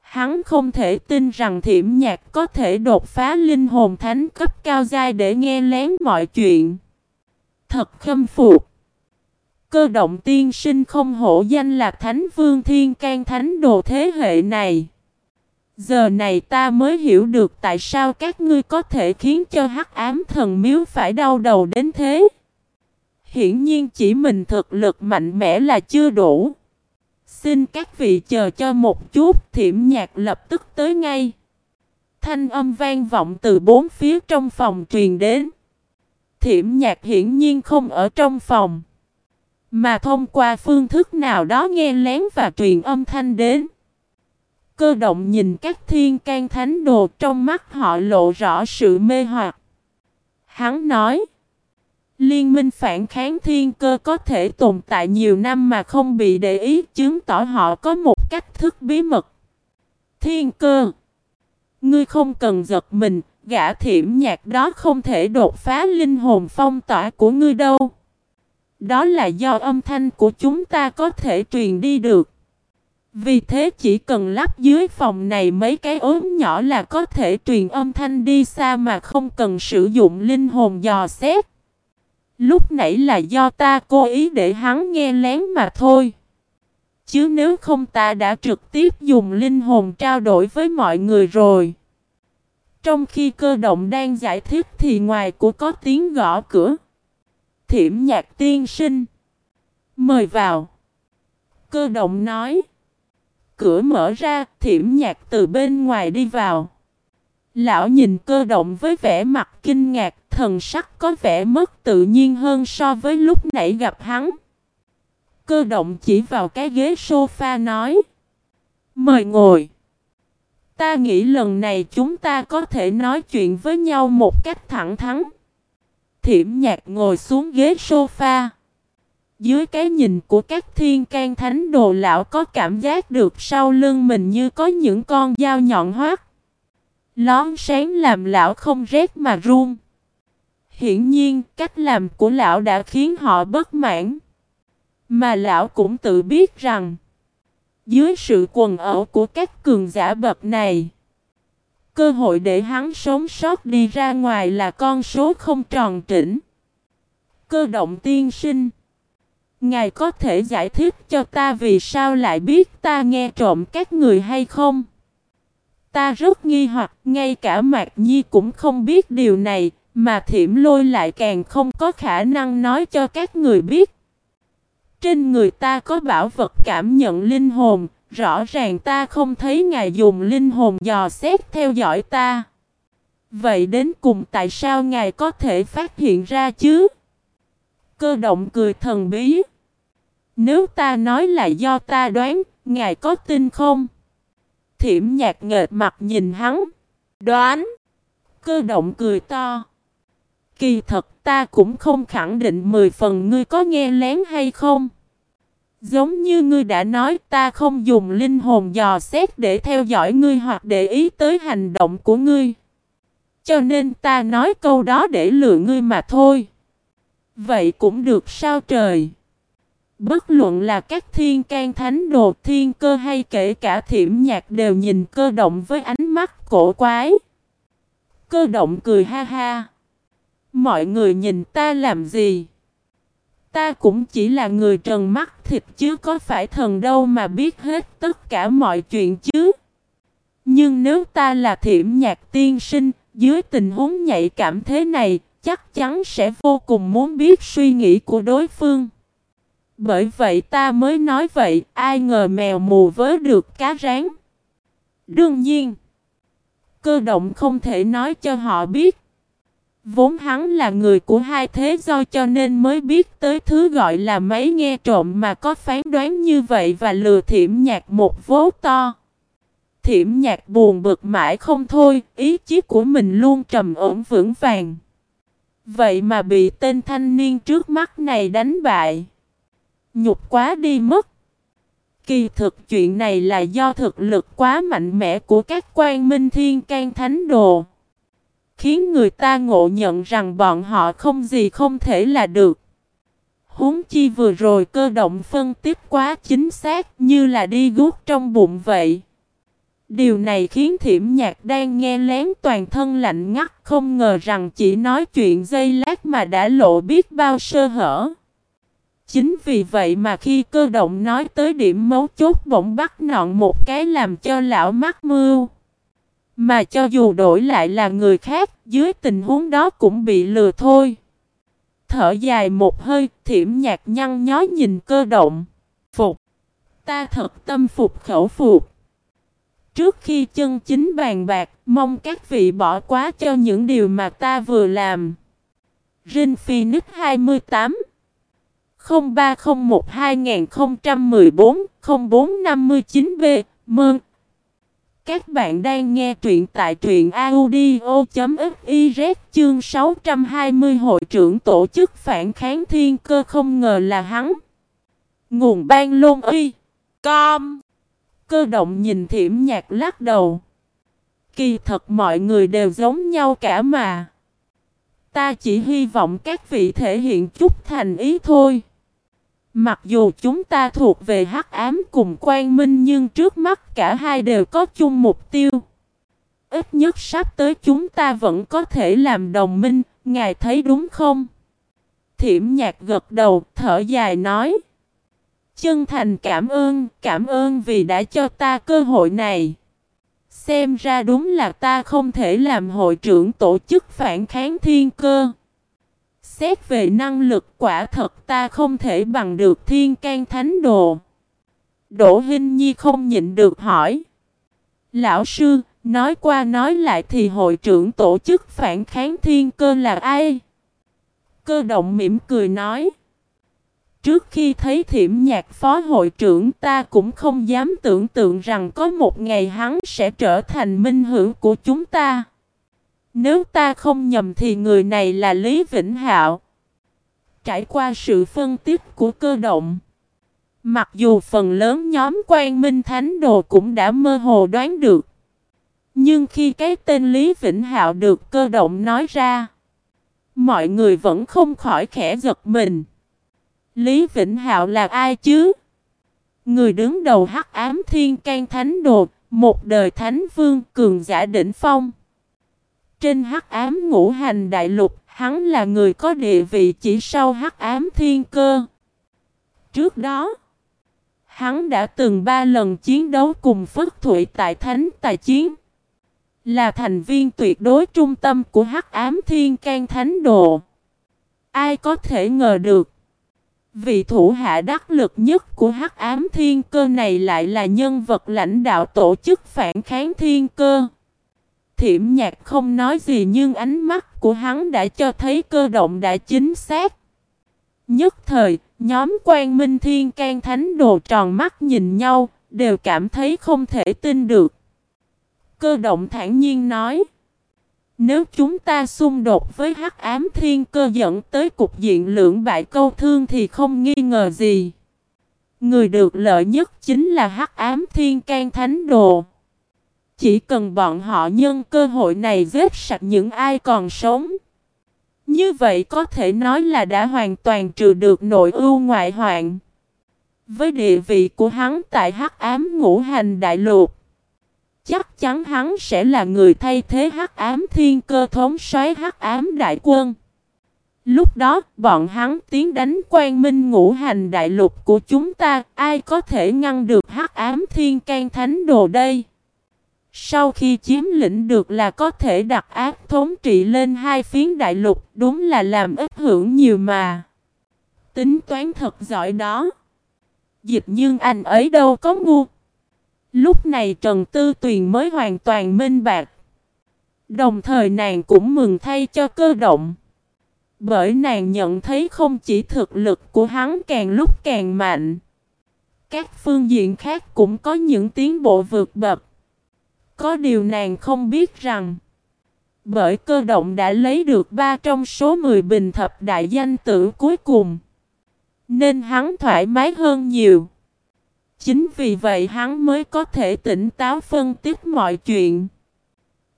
Hắn không thể tin rằng thiểm nhạc có thể đột phá linh hồn thánh cấp cao giai để nghe lén mọi chuyện. Thật khâm phục. Cơ động tiên sinh không hổ danh là thánh vương thiên can thánh đồ thế hệ này. Giờ này ta mới hiểu được tại sao các ngươi có thể khiến cho hắc ám thần miếu phải đau đầu đến thế. Hiển nhiên chỉ mình thực lực mạnh mẽ là chưa đủ. Xin các vị chờ cho một chút, thiểm nhạc lập tức tới ngay. Thanh âm vang vọng từ bốn phía trong phòng truyền đến. Thiểm nhạc hiển nhiên không ở trong phòng. Mà thông qua phương thức nào đó nghe lén và truyền âm thanh đến. Cơ động nhìn các thiên can thánh đồ trong mắt họ lộ rõ sự mê hoặc. Hắn nói. Liên minh phản kháng thiên cơ có thể tồn tại nhiều năm mà không bị để ý chứng tỏ họ có một cách thức bí mật. Thiên cơ. Ngươi không cần giật mình, gã thiểm nhạc đó không thể đột phá linh hồn phong tỏa của ngươi đâu. Đó là do âm thanh của chúng ta có thể truyền đi được. Vì thế chỉ cần lắp dưới phòng này mấy cái ốm nhỏ là có thể truyền âm thanh đi xa mà không cần sử dụng linh hồn dò xét. Lúc nãy là do ta cố ý để hắn nghe lén mà thôi. Chứ nếu không ta đã trực tiếp dùng linh hồn trao đổi với mọi người rồi. Trong khi cơ động đang giải thích thì ngoài của có tiếng gõ cửa. Thiểm nhạc tiên sinh. Mời vào. Cơ động nói. Cửa mở ra, thiểm nhạc từ bên ngoài đi vào. Lão nhìn cơ động với vẻ mặt kinh ngạc, thần sắc có vẻ mất tự nhiên hơn so với lúc nãy gặp hắn. Cơ động chỉ vào cái ghế sofa nói. Mời ngồi. Ta nghĩ lần này chúng ta có thể nói chuyện với nhau một cách thẳng thắn. Thiểm nhạc ngồi xuống ghế sofa. Dưới cái nhìn của các thiên can thánh đồ lão có cảm giác được sau lưng mình như có những con dao nhọn hoắt. Lón sáng làm lão không rét mà run. Hiển nhiên, cách làm của lão đã khiến họ bất mãn. Mà lão cũng tự biết rằng, dưới sự quần ẩu của các cường giả bậc này, cơ hội để hắn sống sót đi ra ngoài là con số không tròn trĩnh. Cơ động tiên sinh Ngài có thể giải thích cho ta vì sao lại biết ta nghe trộm các người hay không? Ta rất nghi hoặc, ngay cả Mạc Nhi cũng không biết điều này, mà thiểm lôi lại càng không có khả năng nói cho các người biết. Trên người ta có bảo vật cảm nhận linh hồn, rõ ràng ta không thấy ngài dùng linh hồn dò xét theo dõi ta. Vậy đến cùng tại sao ngài có thể phát hiện ra chứ? Cơ động cười thần bí. Nếu ta nói là do ta đoán, ngài có tin không? Thiểm nhạt nghệt mặt nhìn hắn. Đoán. Cơ động cười to. Kỳ thật ta cũng không khẳng định mười phần ngươi có nghe lén hay không. Giống như ngươi đã nói, ta không dùng linh hồn dò xét để theo dõi ngươi hoặc để ý tới hành động của ngươi. Cho nên ta nói câu đó để lừa ngươi mà thôi. Vậy cũng được sao trời. Bất luận là các thiên can thánh đồ thiên cơ hay kể cả thiểm nhạc đều nhìn cơ động với ánh mắt cổ quái. Cơ động cười ha ha. Mọi người nhìn ta làm gì? Ta cũng chỉ là người trần mắt thịt chứ có phải thần đâu mà biết hết tất cả mọi chuyện chứ. Nhưng nếu ta là thiểm nhạc tiên sinh, dưới tình huống nhạy cảm thế này, chắc chắn sẽ vô cùng muốn biết suy nghĩ của đối phương. Bởi vậy ta mới nói vậy, ai ngờ mèo mù vớ được cá rán. Đương nhiên, cơ động không thể nói cho họ biết. Vốn hắn là người của hai thế do cho nên mới biết tới thứ gọi là máy nghe trộm mà có phán đoán như vậy và lừa thiểm nhạc một vố to. Thiểm nhạc buồn bực mãi không thôi, ý chí của mình luôn trầm ổn vững vàng. Vậy mà bị tên thanh niên trước mắt này đánh bại. Nhục quá đi mất. Kỳ thực chuyện này là do thực lực quá mạnh mẽ của các quan minh thiên can thánh đồ. Khiến người ta ngộ nhận rằng bọn họ không gì không thể là được. Huống chi vừa rồi cơ động phân tích quá chính xác như là đi guốc trong bụng vậy. Điều này khiến thiểm nhạc đang nghe lén toàn thân lạnh ngắt không ngờ rằng chỉ nói chuyện dây lát mà đã lộ biết bao sơ hở. Chính vì vậy mà khi cơ động nói tới điểm mấu chốt bỗng bắt nọn một cái làm cho lão mắc mưu. Mà cho dù đổi lại là người khác, dưới tình huống đó cũng bị lừa thôi. Thở dài một hơi, thiểm nhạc nhăn nhó nhìn cơ động. Phục. Ta thật tâm phục khẩu phục. Trước khi chân chính bàn bạc, mong các vị bỏ quá cho những điều mà ta vừa làm. Rin Phoenix 28 0301 2014 0459B Mơn Các bạn đang nghe truyện tại truyện audio.fiz chương 620 hội trưởng tổ chức phản kháng thiên cơ không ngờ là hắn. Nguồn ban lôn uy. Com. Cơ động nhìn thiểm nhạc lắc đầu. Kỳ thật mọi người đều giống nhau cả mà. Ta chỉ hy vọng các vị thể hiện chút thành ý thôi. Mặc dù chúng ta thuộc về hắc ám cùng quan minh nhưng trước mắt cả hai đều có chung mục tiêu. Ít nhất sắp tới chúng ta vẫn có thể làm đồng minh, ngài thấy đúng không? Thiểm nhạc gật đầu, thở dài nói. Chân thành cảm ơn, cảm ơn vì đã cho ta cơ hội này. Xem ra đúng là ta không thể làm hội trưởng tổ chức phản kháng thiên cơ. Xét về năng lực quả thật ta không thể bằng được thiên can thánh đồ. Đỗ Hinh Nhi không nhịn được hỏi. Lão sư, nói qua nói lại thì hội trưởng tổ chức phản kháng thiên cơ là ai? Cơ động mỉm cười nói. Trước khi thấy thiểm nhạc phó hội trưởng ta cũng không dám tưởng tượng rằng có một ngày hắn sẽ trở thành minh hữu của chúng ta. Nếu ta không nhầm thì người này là Lý Vĩnh Hạo. Trải qua sự phân tích của cơ động. Mặc dù phần lớn nhóm quan minh thánh đồ cũng đã mơ hồ đoán được. Nhưng khi cái tên Lý Vĩnh Hạo được cơ động nói ra, mọi người vẫn không khỏi khẽ giật mình. Lý Vĩnh Hạo là ai chứ? Người đứng đầu hắc ám thiên can thánh Đồ, một đời thánh vương cường giả đỉnh phong. Trên hắc ám ngũ hành đại lục, hắn là người có địa vị chỉ sau hắc ám thiên cơ. Trước đó, hắn đã từng ba lần chiến đấu cùng Phất Thụy tại Thánh Tài Chiến. Là thành viên tuyệt đối trung tâm của hắc ám thiên can thánh đồ. Ai có thể ngờ được. Vị thủ hạ đắc lực nhất của hắc ám thiên cơ này lại là nhân vật lãnh đạo tổ chức phản kháng thiên cơ. Thiểm nhạc không nói gì nhưng ánh mắt của hắn đã cho thấy cơ động đã chính xác. Nhất thời, nhóm quan minh thiên can thánh đồ tròn mắt nhìn nhau, đều cảm thấy không thể tin được. Cơ động thản nhiên nói. Nếu chúng ta xung đột với hắc ám thiên cơ dẫn tới cục diện lưỡng bại câu thương thì không nghi ngờ gì. Người được lợi nhất chính là hắc ám thiên can thánh đồ. Chỉ cần bọn họ nhân cơ hội này giết sạch những ai còn sống. Như vậy có thể nói là đã hoàn toàn trừ được nội ưu ngoại hoạn. Với địa vị của hắn tại hắc ám ngũ hành đại lục. Chắc chắn hắn sẽ là người thay thế hắc ám thiên cơ thống soái hắc ám đại quân. Lúc đó, bọn hắn tiến đánh quan minh ngũ hành đại lục của chúng ta, ai có thể ngăn được hắc ám thiên can thánh đồ đây? Sau khi chiếm lĩnh được là có thể đặt ác thống trị lên hai phiến đại lục, đúng là làm ít hưởng nhiều mà. Tính toán thật giỏi đó. Dịch nhưng anh ấy đâu có ngu. Lúc này Trần Tư Tuyền mới hoàn toàn minh bạc. Đồng thời nàng cũng mừng thay cho cơ động. Bởi nàng nhận thấy không chỉ thực lực của hắn càng lúc càng mạnh. Các phương diện khác cũng có những tiến bộ vượt bậc. Có điều nàng không biết rằng, Bởi cơ động đã lấy được 3 trong số 10 bình thập đại danh tử cuối cùng, Nên hắn thoải mái hơn nhiều Chính vì vậy hắn mới có thể tỉnh táo phân tích mọi chuyện.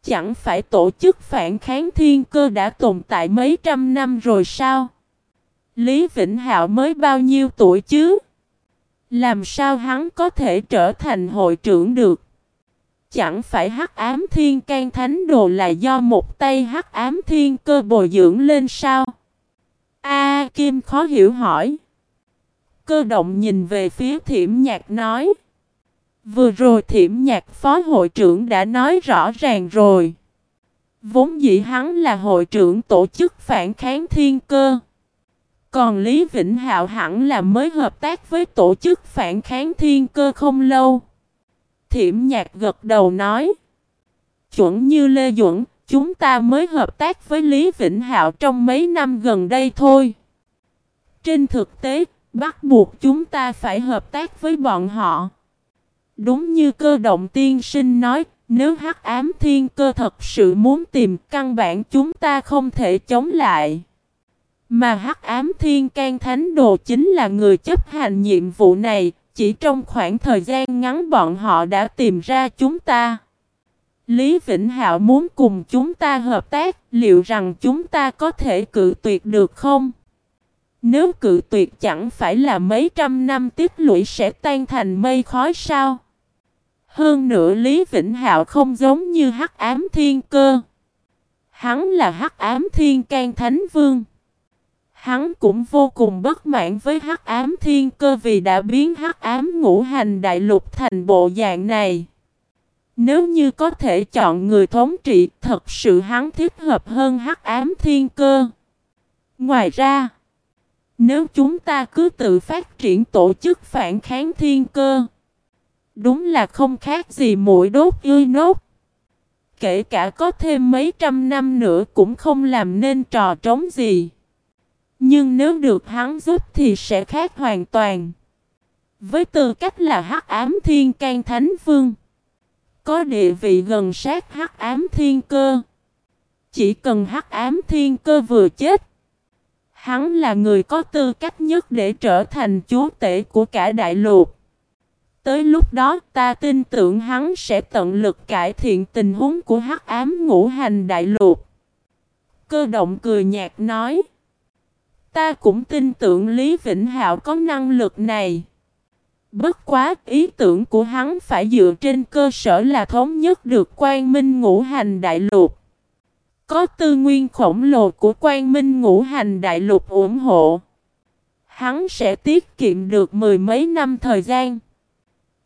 Chẳng phải tổ chức phản kháng thiên cơ đã tồn tại mấy trăm năm rồi sao? Lý Vĩnh Hạo mới bao nhiêu tuổi chứ? Làm sao hắn có thể trở thành hội trưởng được? Chẳng phải hắc ám thiên can thánh đồ là do một tay hắc ám thiên cơ bồi dưỡng lên sao? A, Kim khó hiểu hỏi. Cơ động nhìn về phía thiểm nhạc nói. Vừa rồi thiểm nhạc phó hội trưởng đã nói rõ ràng rồi. Vốn dĩ hắn là hội trưởng tổ chức phản kháng thiên cơ. Còn Lý Vĩnh Hạo hẳn là mới hợp tác với tổ chức phản kháng thiên cơ không lâu. Thiểm nhạc gật đầu nói. Chuẩn như Lê Duẩn, chúng ta mới hợp tác với Lý Vĩnh Hạo trong mấy năm gần đây thôi. Trên thực tế, Bắt buộc chúng ta phải hợp tác với bọn họ. Đúng như cơ động tiên sinh nói, nếu hắc ám thiên cơ thật sự muốn tìm căn bản chúng ta không thể chống lại. Mà hắc ám thiên can thánh đồ chính là người chấp hành nhiệm vụ này, chỉ trong khoảng thời gian ngắn bọn họ đã tìm ra chúng ta. Lý Vĩnh Hạo muốn cùng chúng ta hợp tác, liệu rằng chúng ta có thể cự tuyệt được không? Nếu cự tuyệt chẳng phải là mấy trăm năm tích lũy sẽ tan thành mây khói sao? Hơn nữa Lý Vĩnh Hạo không giống như Hắc Ám Thiên Cơ. Hắn là Hắc Ám Thiên Can Thánh Vương. Hắn cũng vô cùng bất mãn với Hắc Ám Thiên Cơ vì đã biến Hắc Ám Ngũ Hành Đại Lục thành bộ dạng này. Nếu như có thể chọn người thống trị, thật sự hắn thích hợp hơn Hắc Ám Thiên Cơ. Ngoài ra, nếu chúng ta cứ tự phát triển tổ chức phản kháng thiên cơ, đúng là không khác gì mũi đốt ươi nốt. Kể cả có thêm mấy trăm năm nữa cũng không làm nên trò trống gì. Nhưng nếu được hắn giúp thì sẽ khác hoàn toàn. Với tư cách là hắc ám thiên can thánh vương, có địa vị gần sát hắc ám thiên cơ. Chỉ cần hắc ám thiên cơ vừa chết, Hắn là người có tư cách nhất để trở thành chúa tể của cả đại lục. Tới lúc đó ta tin tưởng hắn sẽ tận lực cải thiện tình huống của hắc ám ngũ hành đại lục. Cơ động cười nhạt nói. Ta cũng tin tưởng Lý Vĩnh Hạo có năng lực này. Bất quá, ý tưởng của hắn phải dựa trên cơ sở là thống nhất được quan minh ngũ hành đại lục. Có tư nguyên khổng lồ của quan minh ngũ hành đại lục ủng hộ. Hắn sẽ tiết kiệm được mười mấy năm thời gian.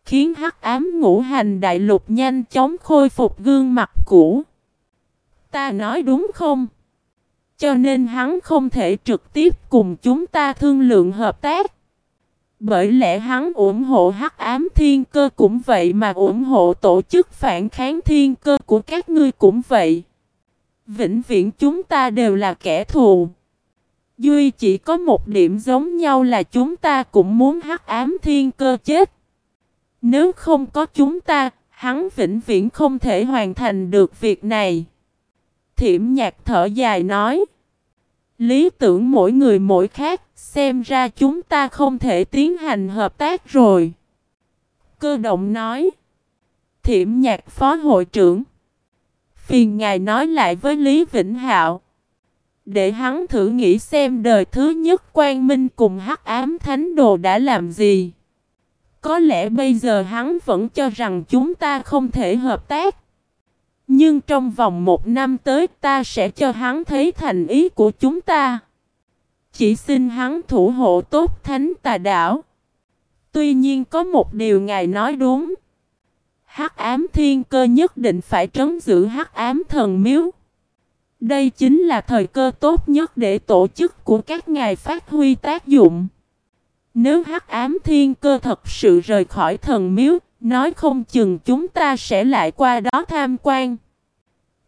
Khiến hắc ám ngũ hành đại lục nhanh chóng khôi phục gương mặt cũ. Ta nói đúng không? Cho nên hắn không thể trực tiếp cùng chúng ta thương lượng hợp tác. Bởi lẽ hắn ủng hộ hắc ám thiên cơ cũng vậy mà ủng hộ tổ chức phản kháng thiên cơ của các ngươi cũng vậy. Vĩnh viễn chúng ta đều là kẻ thù. Duy chỉ có một điểm giống nhau là chúng ta cũng muốn hắc ám thiên cơ chết. Nếu không có chúng ta, hắn vĩnh viễn không thể hoàn thành được việc này. Thiểm nhạc thở dài nói. Lý tưởng mỗi người mỗi khác, xem ra chúng ta không thể tiến hành hợp tác rồi. Cơ động nói. Thiểm nhạc phó hội trưởng. Phiền ngài nói lại với Lý Vĩnh Hạo. Để hắn thử nghĩ xem đời thứ nhất quan minh cùng hắc ám thánh đồ đã làm gì. Có lẽ bây giờ hắn vẫn cho rằng chúng ta không thể hợp tác. Nhưng trong vòng một năm tới ta sẽ cho hắn thấy thành ý của chúng ta. Chỉ xin hắn thủ hộ tốt thánh tà đảo. Tuy nhiên có một điều ngài nói đúng. Hắc ám thiên cơ nhất định phải trấn giữ hắc ám thần miếu. Đây chính là thời cơ tốt nhất để tổ chức của các ngài phát huy tác dụng. Nếu hắc ám thiên cơ thật sự rời khỏi thần miếu, nói không chừng chúng ta sẽ lại qua đó tham quan.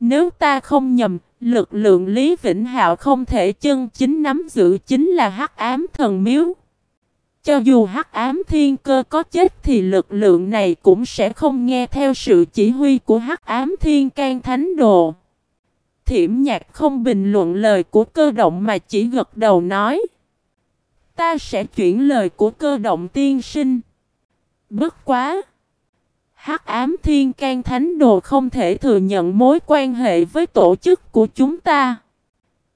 Nếu ta không nhầm, lực lượng Lý Vĩnh Hạo không thể chân chính nắm giữ chính là hắc ám thần miếu. Cho dù hắc ám thiên cơ có chết thì lực lượng này cũng sẽ không nghe theo sự chỉ huy của hắc ám thiên can thánh đồ. Thiểm nhạc không bình luận lời của cơ động mà chỉ gật đầu nói. Ta sẽ chuyển lời của cơ động tiên sinh. Bất quá! Hắc ám thiên can thánh đồ không thể thừa nhận mối quan hệ với tổ chức của chúng ta.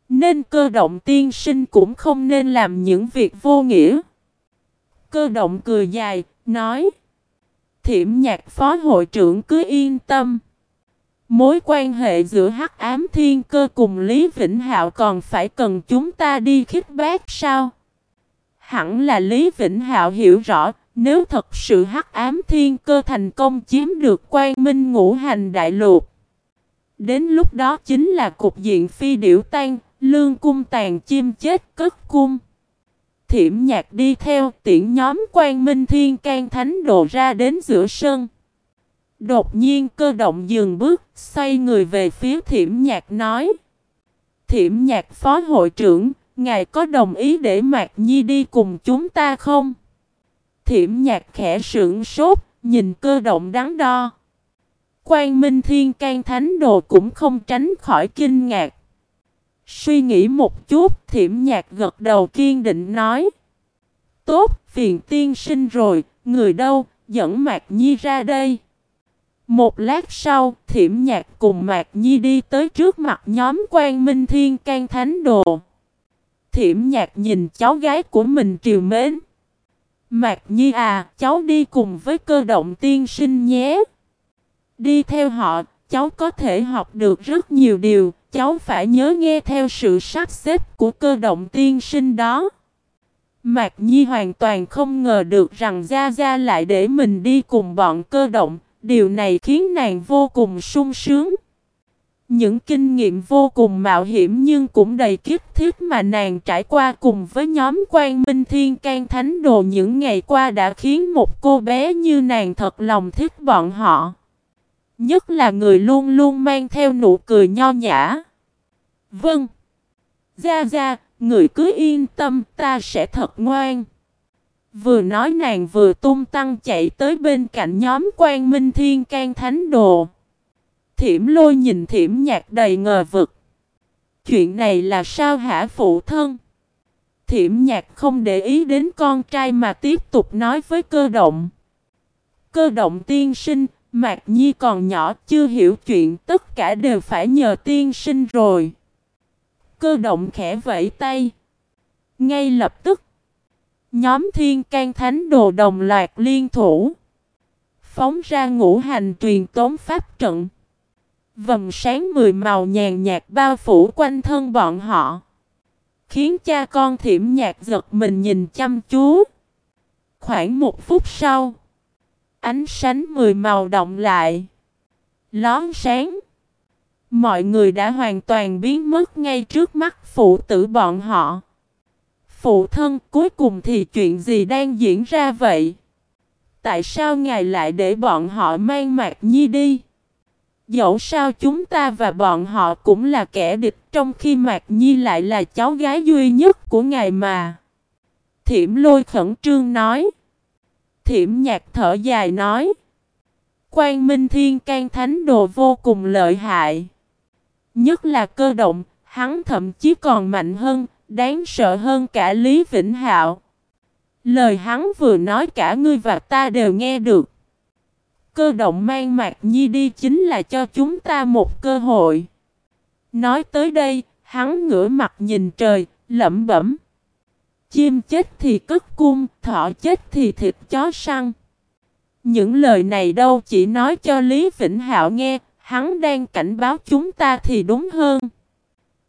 Nên cơ động tiên sinh cũng không nên làm những việc vô nghĩa. Cơ động cười dài, nói. Thiểm nhạc phó hội trưởng cứ yên tâm. Mối quan hệ giữa hắc ám thiên cơ cùng Lý Vĩnh Hạo còn phải cần chúng ta đi khích bác sao? Hẳn là Lý Vĩnh Hạo hiểu rõ, nếu thật sự hắc ám thiên cơ thành công chiếm được quan minh ngũ hành đại lục. Đến lúc đó chính là cục diện phi điểu tan, lương cung tàn chim chết cất cung. Thiểm nhạc đi theo tiễn nhóm quan minh thiên can thánh đồ ra đến giữa sân. Đột nhiên cơ động dừng bước, xoay người về phía thiểm nhạc nói. Thiểm nhạc phó hội trưởng, ngài có đồng ý để Mạc Nhi đi cùng chúng ta không? Thiểm nhạc khẽ sững sốt, nhìn cơ động đáng đo. Quan Minh Thiên can Thánh Đồ cũng không tránh khỏi kinh ngạc. Suy nghĩ một chút, thiểm nhạc gật đầu kiên định nói. Tốt, phiền tiên sinh rồi, người đâu, dẫn Mạc Nhi ra đây. Một lát sau, thiểm nhạc cùng Mạc Nhi đi tới trước mặt nhóm quan minh thiên can thánh đồ. Thiểm nhạc nhìn cháu gái của mình triều mến. Mạc Nhi à, cháu đi cùng với cơ động tiên sinh nhé. Đi theo họ, cháu có thể học được rất nhiều điều, cháu phải nhớ nghe theo sự sắp xếp của cơ động tiên sinh đó. Mạc Nhi hoàn toàn không ngờ được rằng Gia Gia lại để mình đi cùng bọn cơ động, điều này khiến nàng vô cùng sung sướng. Những kinh nghiệm vô cùng mạo hiểm nhưng cũng đầy kiếp thiết mà nàng trải qua cùng với nhóm quan minh thiên can thánh đồ những ngày qua đã khiến một cô bé như nàng thật lòng thích bọn họ. Nhất là người luôn luôn mang theo nụ cười nho nhã. Vâng. Gia Gia, người cứ yên tâm ta sẽ thật ngoan. Vừa nói nàng vừa tung tăng chạy tới bên cạnh nhóm quan minh thiên can thánh đồ. Thiểm lôi nhìn thiểm nhạc đầy ngờ vực. Chuyện này là sao hả phụ thân? Thiểm nhạc không để ý đến con trai mà tiếp tục nói với cơ động. Cơ động tiên sinh, Mạc Nhi còn nhỏ chưa hiểu chuyện tất cả đều phải nhờ tiên sinh rồi. Cơ động khẽ vẫy tay. Ngay lập tức, nhóm thiên can thánh đồ đồng loạt liên thủ. Phóng ra ngũ hành truyền tốn pháp trận. Vầng sáng mười màu nhàn nhạt bao phủ quanh thân bọn họ. Khiến cha con thiểm nhạc giật mình nhìn chăm chú. Khoảng một phút sau. Ánh sáng mười màu động lại. Lón sáng. Mọi người đã hoàn toàn biến mất ngay trước mắt phụ tử bọn họ. Phụ thân, cuối cùng thì chuyện gì đang diễn ra vậy? Tại sao ngài lại để bọn họ mang Mạc Nhi đi? Dẫu sao chúng ta và bọn họ cũng là kẻ địch trong khi Mạc Nhi lại là cháu gái duy nhất của ngài mà. Thiểm lôi khẩn trương nói. Thiểm nhạc thở dài nói. Quang Minh Thiên can Thánh Đồ vô cùng lợi hại. Nhất là cơ động, hắn thậm chí còn mạnh hơn, đáng sợ hơn cả Lý Vĩnh Hạo. Lời hắn vừa nói cả ngươi và ta đều nghe được. Cơ động mang Mạc Nhi đi chính là cho chúng ta một cơ hội. Nói tới đây, hắn ngửa mặt nhìn trời, lẩm bẩm. Chim chết thì cất cung, thọ chết thì thịt chó săn. Những lời này đâu chỉ nói cho Lý Vĩnh Hạo nghe, hắn đang cảnh báo chúng ta thì đúng hơn.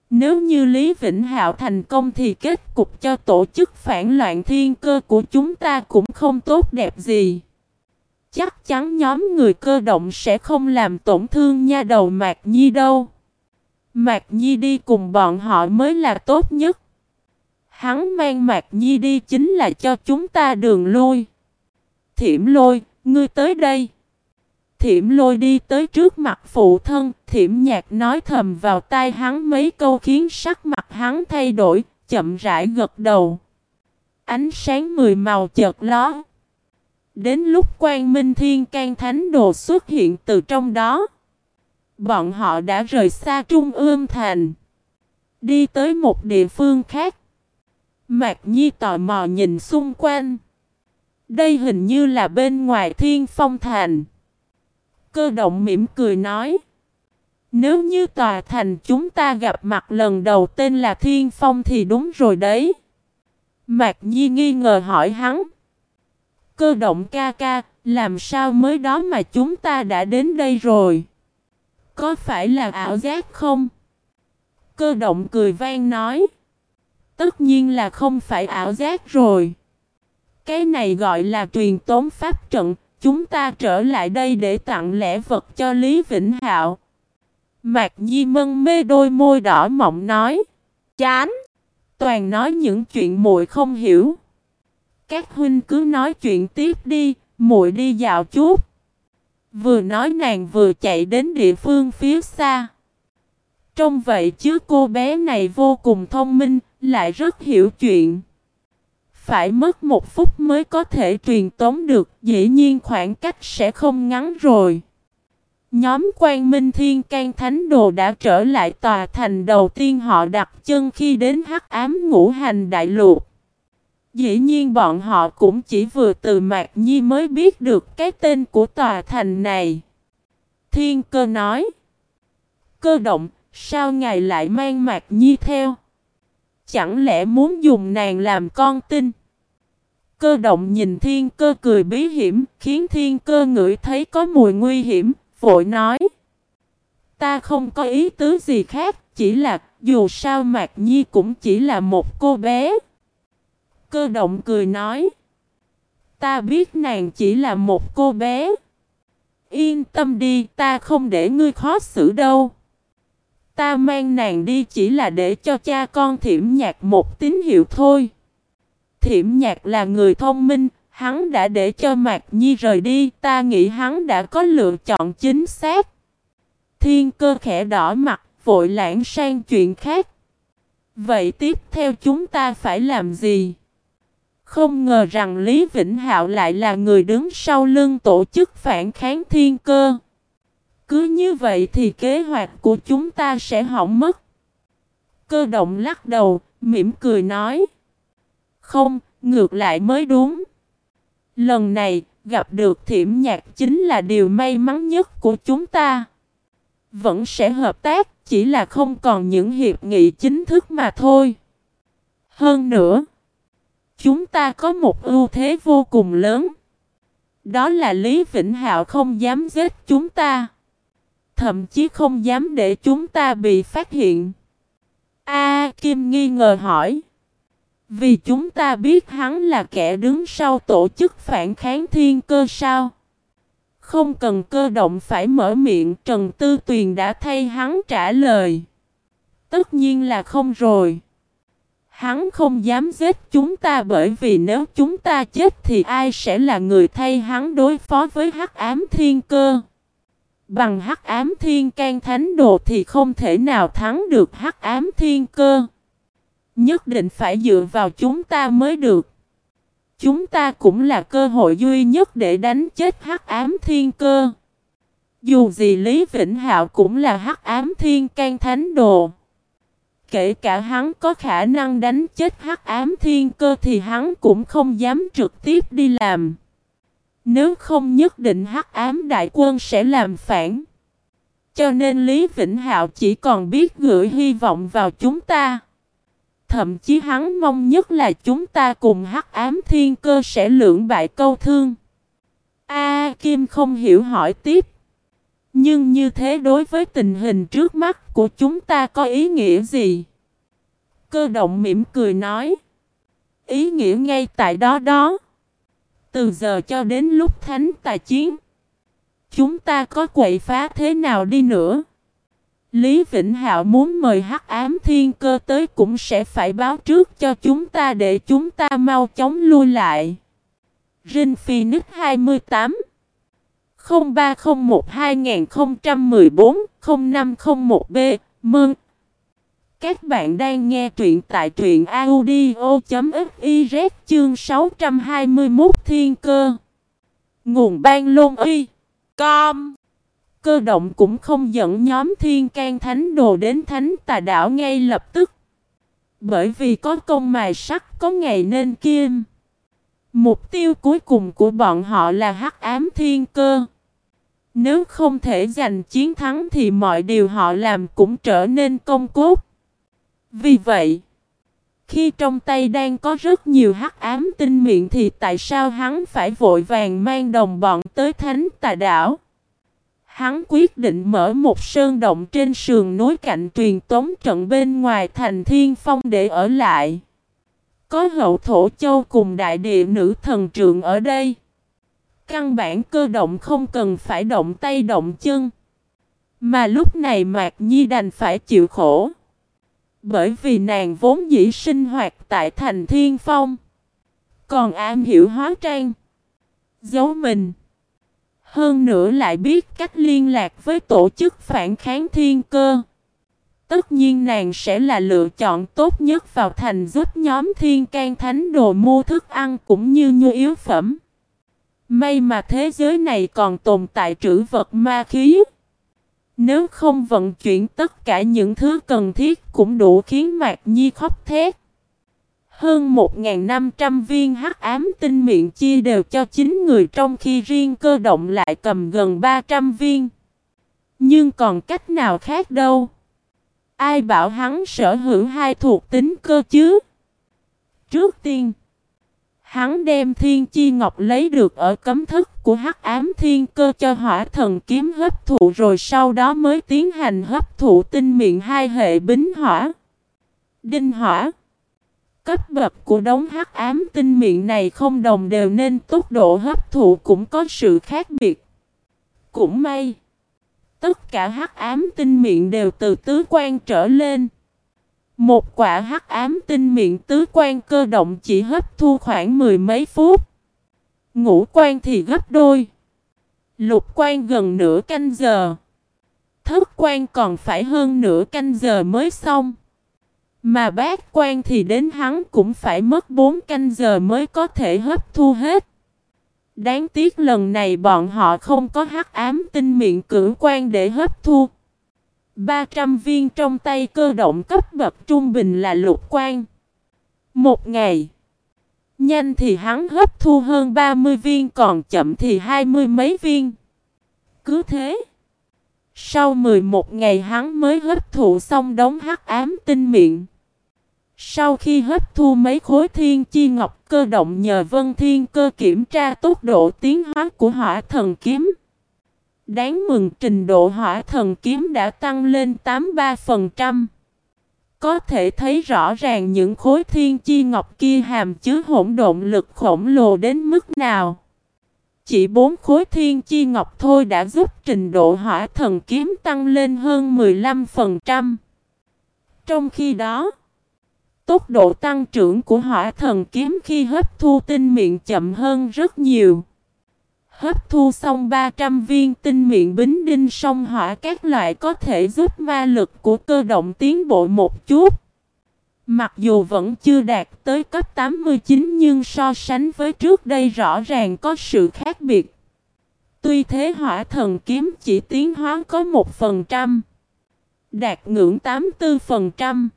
Nếu như Lý Vĩnh Hạo thành công thì kết cục cho tổ chức phản loạn thiên cơ của chúng ta cũng không tốt đẹp gì. Chắc chắn nhóm người cơ động sẽ không làm tổn thương nha đầu Mạc Nhi đâu. Mạc Nhi đi cùng bọn họ mới là tốt nhất. Hắn mang Mạc Nhi đi chính là cho chúng ta đường lui. Thiểm lôi, ngươi tới đây. Thiểm lôi đi tới trước mặt phụ thân, thiểm nhạc nói thầm vào tai hắn mấy câu khiến sắc mặt hắn thay đổi, chậm rãi gật đầu. Ánh sáng mười màu chợt ló. Đến lúc quan minh thiên can thánh đồ xuất hiện từ trong đó. Bọn họ đã rời xa Trung ương thành. Đi tới một địa phương khác. Mạc Nhi tò mò nhìn xung quanh. Đây hình như là bên ngoài thiên phong thành. Cơ động mỉm cười nói. Nếu như tòa thành chúng ta gặp mặt lần đầu tên là Thiên Phong thì đúng rồi đấy. Mạc Nhi nghi ngờ hỏi hắn. Cơ động ca ca, làm sao mới đó mà chúng ta đã đến đây rồi? Có phải là ảo giác không? Cơ động cười vang nói. Tất nhiên là không phải ảo giác rồi. Cái này gọi là truyền tống pháp trận, chúng ta trở lại đây để tặng lễ vật cho Lý Vĩnh Hạo. Mạc Nhi mân mê đôi môi đỏ mọng nói. Chán! Toàn nói những chuyện muội không hiểu. Các huynh cứ nói chuyện tiếp đi, muội đi dạo chút. Vừa nói nàng vừa chạy đến địa phương phía xa. Trong vậy chứ cô bé này vô cùng thông minh, lại rất hiểu chuyện. Phải mất một phút mới có thể truyền tống được, dĩ nhiên khoảng cách sẽ không ngắn rồi. Nhóm quan minh thiên can thánh đồ đã trở lại tòa thành đầu tiên họ đặt chân khi đến hắc ám ngũ hành đại lục. Dĩ nhiên bọn họ cũng chỉ vừa từ Mạc Nhi mới biết được cái tên của tòa thành này. Thiên cơ nói. Cơ động, sao ngài lại mang Mạc Nhi theo? Chẳng lẽ muốn dùng nàng làm con tin? Cơ động nhìn thiên cơ cười bí hiểm, khiến thiên cơ ngửi thấy có mùi nguy hiểm, vội nói. Ta không có ý tứ gì khác, chỉ là dù sao Mạc Nhi cũng chỉ là một cô bé. Cơ động cười nói. Ta biết nàng chỉ là một cô bé. Yên tâm đi, ta không để ngươi khó xử đâu. Ta mang nàng đi chỉ là để cho cha con thiểm nhạc một tín hiệu thôi. Thiểm nhạc là người thông minh, hắn đã để cho Mạc Nhi rời đi, ta nghĩ hắn đã có lựa chọn chính xác. Thiên cơ khẽ đỏ mặt, vội lãng sang chuyện khác. Vậy tiếp theo chúng ta phải làm gì? Không ngờ rằng Lý Vĩnh Hạo lại là người đứng sau lưng tổ chức phản kháng thiên cơ. Cứ như vậy thì kế hoạch của chúng ta sẽ hỏng mất. Cơ động lắc đầu, mỉm cười nói. Không, ngược lại mới đúng. Lần này, gặp được thiểm nhạc chính là điều may mắn nhất của chúng ta. Vẫn sẽ hợp tác, chỉ là không còn những hiệp nghị chính thức mà thôi. Hơn nữa, chúng ta có một ưu thế vô cùng lớn. Đó là Lý Vĩnh Hạo không dám giết chúng ta. Thậm chí không dám để chúng ta bị phát hiện. A Kim nghi ngờ hỏi. Vì chúng ta biết hắn là kẻ đứng sau tổ chức phản kháng thiên cơ sao? Không cần cơ động phải mở miệng, Trần Tư Tuyền đã thay hắn trả lời. Tất nhiên là không rồi. Hắn không dám giết chúng ta bởi vì nếu chúng ta chết thì ai sẽ là người thay hắn đối phó với hắc ám thiên cơ. Bằng hắc ám thiên can thánh đồ thì không thể nào thắng được hắc ám thiên cơ. Nhất định phải dựa vào chúng ta mới được. Chúng ta cũng là cơ hội duy nhất để đánh chết hắc ám thiên cơ. Dù gì Lý Vĩnh Hạo cũng là hắc ám thiên can thánh đồ. Kể cả hắn có khả năng đánh chết hắc ám thiên cơ thì hắn cũng không dám trực tiếp đi làm. Nếu không nhất định hắc ám đại quân sẽ làm phản. Cho nên Lý Vĩnh Hạo chỉ còn biết gửi hy vọng vào chúng ta. Thậm chí hắn mong nhất là chúng ta cùng hắc ám thiên cơ sẽ lưỡng bại câu thương. A Kim không hiểu hỏi tiếp. Nhưng như thế đối với tình hình trước mắt của chúng ta có ý nghĩa gì? Cơ động mỉm cười nói. Ý nghĩa ngay tại đó đó. Từ giờ cho đến lúc thánh tài chiến. Chúng ta có quậy phá thế nào đi nữa? Lý Vĩnh Hạo muốn mời Hắc Ám Thiên Cơ tới cũng sẽ phải báo trước cho chúng ta để chúng ta mau chóng lui lại. Rin Phoenix 28 0301 2014 0501B Mừng! Các bạn đang nghe truyện tại truyện audio.fiz chương 621 Thiên Cơ Nguồn ban lôn y Com Cơ động cũng không dẫn nhóm thiên can thánh đồ đến thánh tà đảo ngay lập tức. Bởi vì có công mài sắt có ngày nên kim. Mục tiêu cuối cùng của bọn họ là hắc ám thiên cơ. Nếu không thể giành chiến thắng thì mọi điều họ làm cũng trở nên công cốt. Vì vậy, khi trong tay đang có rất nhiều hắc ám tinh miệng thì tại sao hắn phải vội vàng mang đồng bọn tới thánh tà đảo? Hắn quyết định mở một sơn động trên sườn núi cạnh truyền tống trận bên ngoài thành thiên phong để ở lại. Có hậu thổ châu cùng đại địa nữ thần trượng ở đây. Căn bản cơ động không cần phải động tay động chân. Mà lúc này Mạc Nhi đành phải chịu khổ. Bởi vì nàng vốn dĩ sinh hoạt tại thành thiên phong. Còn am hiểu hóa trang. Giấu mình. Hơn nữa lại biết cách liên lạc với tổ chức phản kháng thiên cơ. Tất nhiên nàng sẽ là lựa chọn tốt nhất vào thành giúp nhóm thiên can thánh đồ mua thức ăn cũng như nhu yếu phẩm. May mà thế giới này còn tồn tại trữ vật ma khí. Nếu không vận chuyển tất cả những thứ cần thiết cũng đủ khiến Mạc Nhi khóc thét. Hơn 1.500 viên hắc ám tinh miệng chia đều cho 9 người trong khi riêng cơ động lại cầm gần 300 viên. Nhưng còn cách nào khác đâu. Ai bảo hắn sở hữu hai thuộc tính cơ chứ? Trước tiên, hắn đem thiên chi ngọc lấy được ở cấm thức của hắc ám thiên cơ cho hỏa thần kiếm hấp thụ rồi sau đó mới tiến hành hấp thụ tinh miệng hai hệ bính hỏa. Đinh hỏa Cấp bậc của đống hắc ám tinh miệng này không đồng đều nên tốc độ hấp thụ cũng có sự khác biệt. Cũng may, tất cả hắc ám tinh miệng đều từ tứ quan trở lên. Một quả hắc ám tinh miệng tứ quan cơ động chỉ hấp thu khoảng mười mấy phút. Ngũ quan thì gấp đôi. Lục quan gần nửa canh giờ. Thất quan còn phải hơn nửa canh giờ mới xong. Mà bác quan thì đến hắn cũng phải mất 4 canh giờ mới có thể hấp thu hết. Đáng tiếc lần này bọn họ không có hắc ám tinh miệng cử quan để hấp thu. 300 viên trong tay cơ động cấp bậc trung bình là lục quan. Một ngày. Nhanh thì hắn hấp thu hơn 30 viên, còn chậm thì hai mươi mấy viên. Cứ thế. Sau 11 ngày hắn mới hấp thụ xong đống hắc ám tinh miệng. Sau khi hấp thu mấy khối thiên chi ngọc, cơ động nhờ vân thiên cơ kiểm tra tốc độ tiến hóa của hỏa thần kiếm. Đáng mừng trình độ hỏa thần kiếm đã tăng lên 83%. Có thể thấy rõ ràng những khối thiên chi ngọc kia hàm chứa hỗn độn lực khổng lồ đến mức nào. Chỉ bốn khối thiên chi ngọc thôi đã giúp trình độ hỏa thần kiếm tăng lên hơn 15%. Trong khi đó, tốc độ tăng trưởng của hỏa thần kiếm khi hấp thu tinh miệng chậm hơn rất nhiều. Hấp thu xong 300 viên tinh miệng bính đinh song hỏa các loại có thể giúp ma lực của cơ động tiến bộ một chút. Mặc dù vẫn chưa đạt tới cấp 89 nhưng so sánh với trước đây rõ ràng có sự khác biệt. Tuy thế hỏa thần kiếm chỉ tiến hóa có 1%, đạt ngưỡng 84%.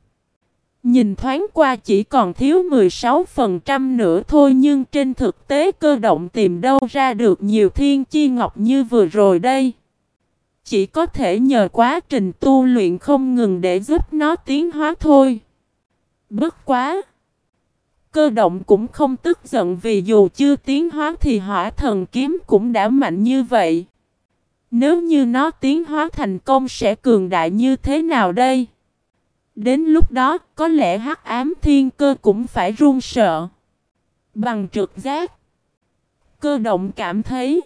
Nhìn thoáng qua chỉ còn thiếu 16% nữa thôi nhưng trên thực tế cơ động tìm đâu ra được nhiều thiên chi ngọc như vừa rồi đây. Chỉ có thể nhờ quá trình tu luyện không ngừng để giúp nó tiến hóa thôi. Bất quá! Cơ động cũng không tức giận vì dù chưa tiến hóa thì hỏa thần kiếm cũng đã mạnh như vậy. Nếu như nó tiến hóa thành công sẽ cường đại như thế nào đây? Đến lúc đó, có lẽ hắc ám thiên cơ cũng phải run sợ. Bằng trực giác, cơ động cảm thấy,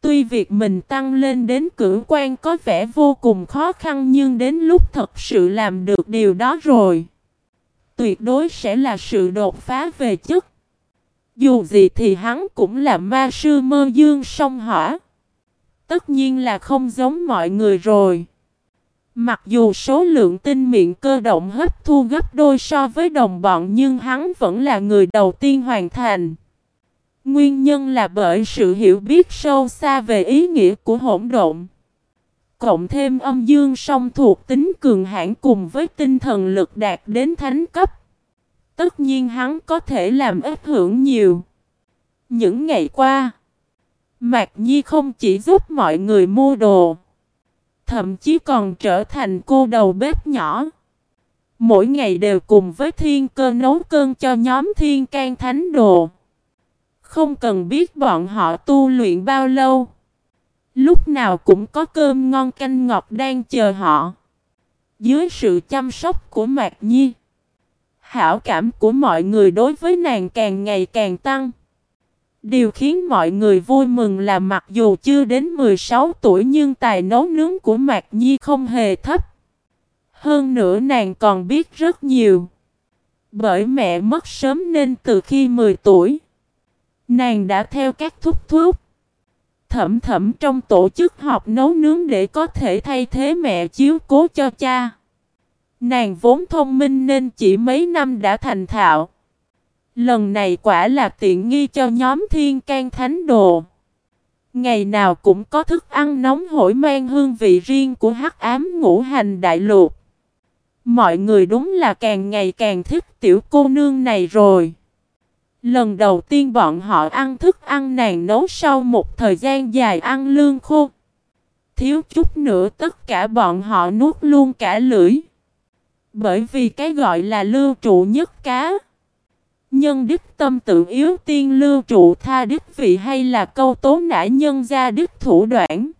tuy việc mình tăng lên đến cử quan có vẻ vô cùng khó khăn nhưng đến lúc thật sự làm được điều đó rồi, tuyệt đối sẽ là sự đột phá về chất. Dù gì thì hắn cũng là ma sư mơ dương song hỏa. Tất nhiên là không giống mọi người rồi. Mặc dù số lượng tinh miệng cơ động hấp thu gấp đôi so với đồng bọn nhưng hắn vẫn là người đầu tiên hoàn thành. Nguyên nhân là bởi sự hiểu biết sâu xa về ý nghĩa của hỗn độn. Cộng thêm âm dương song thuộc tính cường hãn cùng với tinh thần lực đạt đến thánh cấp. Tất nhiên hắn có thể làm ít hưởng nhiều. Những ngày qua, Mạc Nhi không chỉ giúp mọi người mua đồ Thậm chí còn trở thành cô đầu bếp nhỏ. Mỗi ngày đều cùng với thiên cơ nấu cơm cho nhóm thiên can thánh đồ. Không cần biết bọn họ tu luyện bao lâu. Lúc nào cũng có cơm ngon canh ngọt đang chờ họ. Dưới sự chăm sóc của Mạc Nhi. Hảo cảm của mọi người đối với nàng càng ngày càng tăng. Điều khiến mọi người vui mừng là mặc dù chưa đến 16 tuổi nhưng tài nấu nướng của Mạc Nhi không hề thấp. Hơn nữa nàng còn biết rất nhiều. Bởi mẹ mất sớm nên từ khi 10 tuổi, nàng đã theo các thúc thúc. Thẩm thẩm trong tổ chức học nấu nướng để có thể thay thế mẹ chiếu cố cho cha. Nàng vốn thông minh nên chỉ mấy năm đã thành thạo. Lần này quả là tiện nghi cho nhóm thiên can thánh đồ. Ngày nào cũng có thức ăn nóng hổi mang hương vị riêng của hắc ám ngũ hành đại lục. Mọi người đúng là càng ngày càng thích tiểu cô nương này rồi. Lần đầu tiên bọn họ ăn thức ăn nàng nấu sau một thời gian dài ăn lương khô. Thiếu chút nữa tất cả bọn họ nuốt luôn cả lưỡi. Bởi vì cái gọi là lưu trụ nhất cá. Nhân đức tâm tự yếu tiên lưu trụ tha đức vị hay là câu tố nã nhân gia đức thủ đoạn.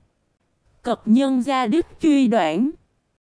Cật nhân gia đức truy đoạn.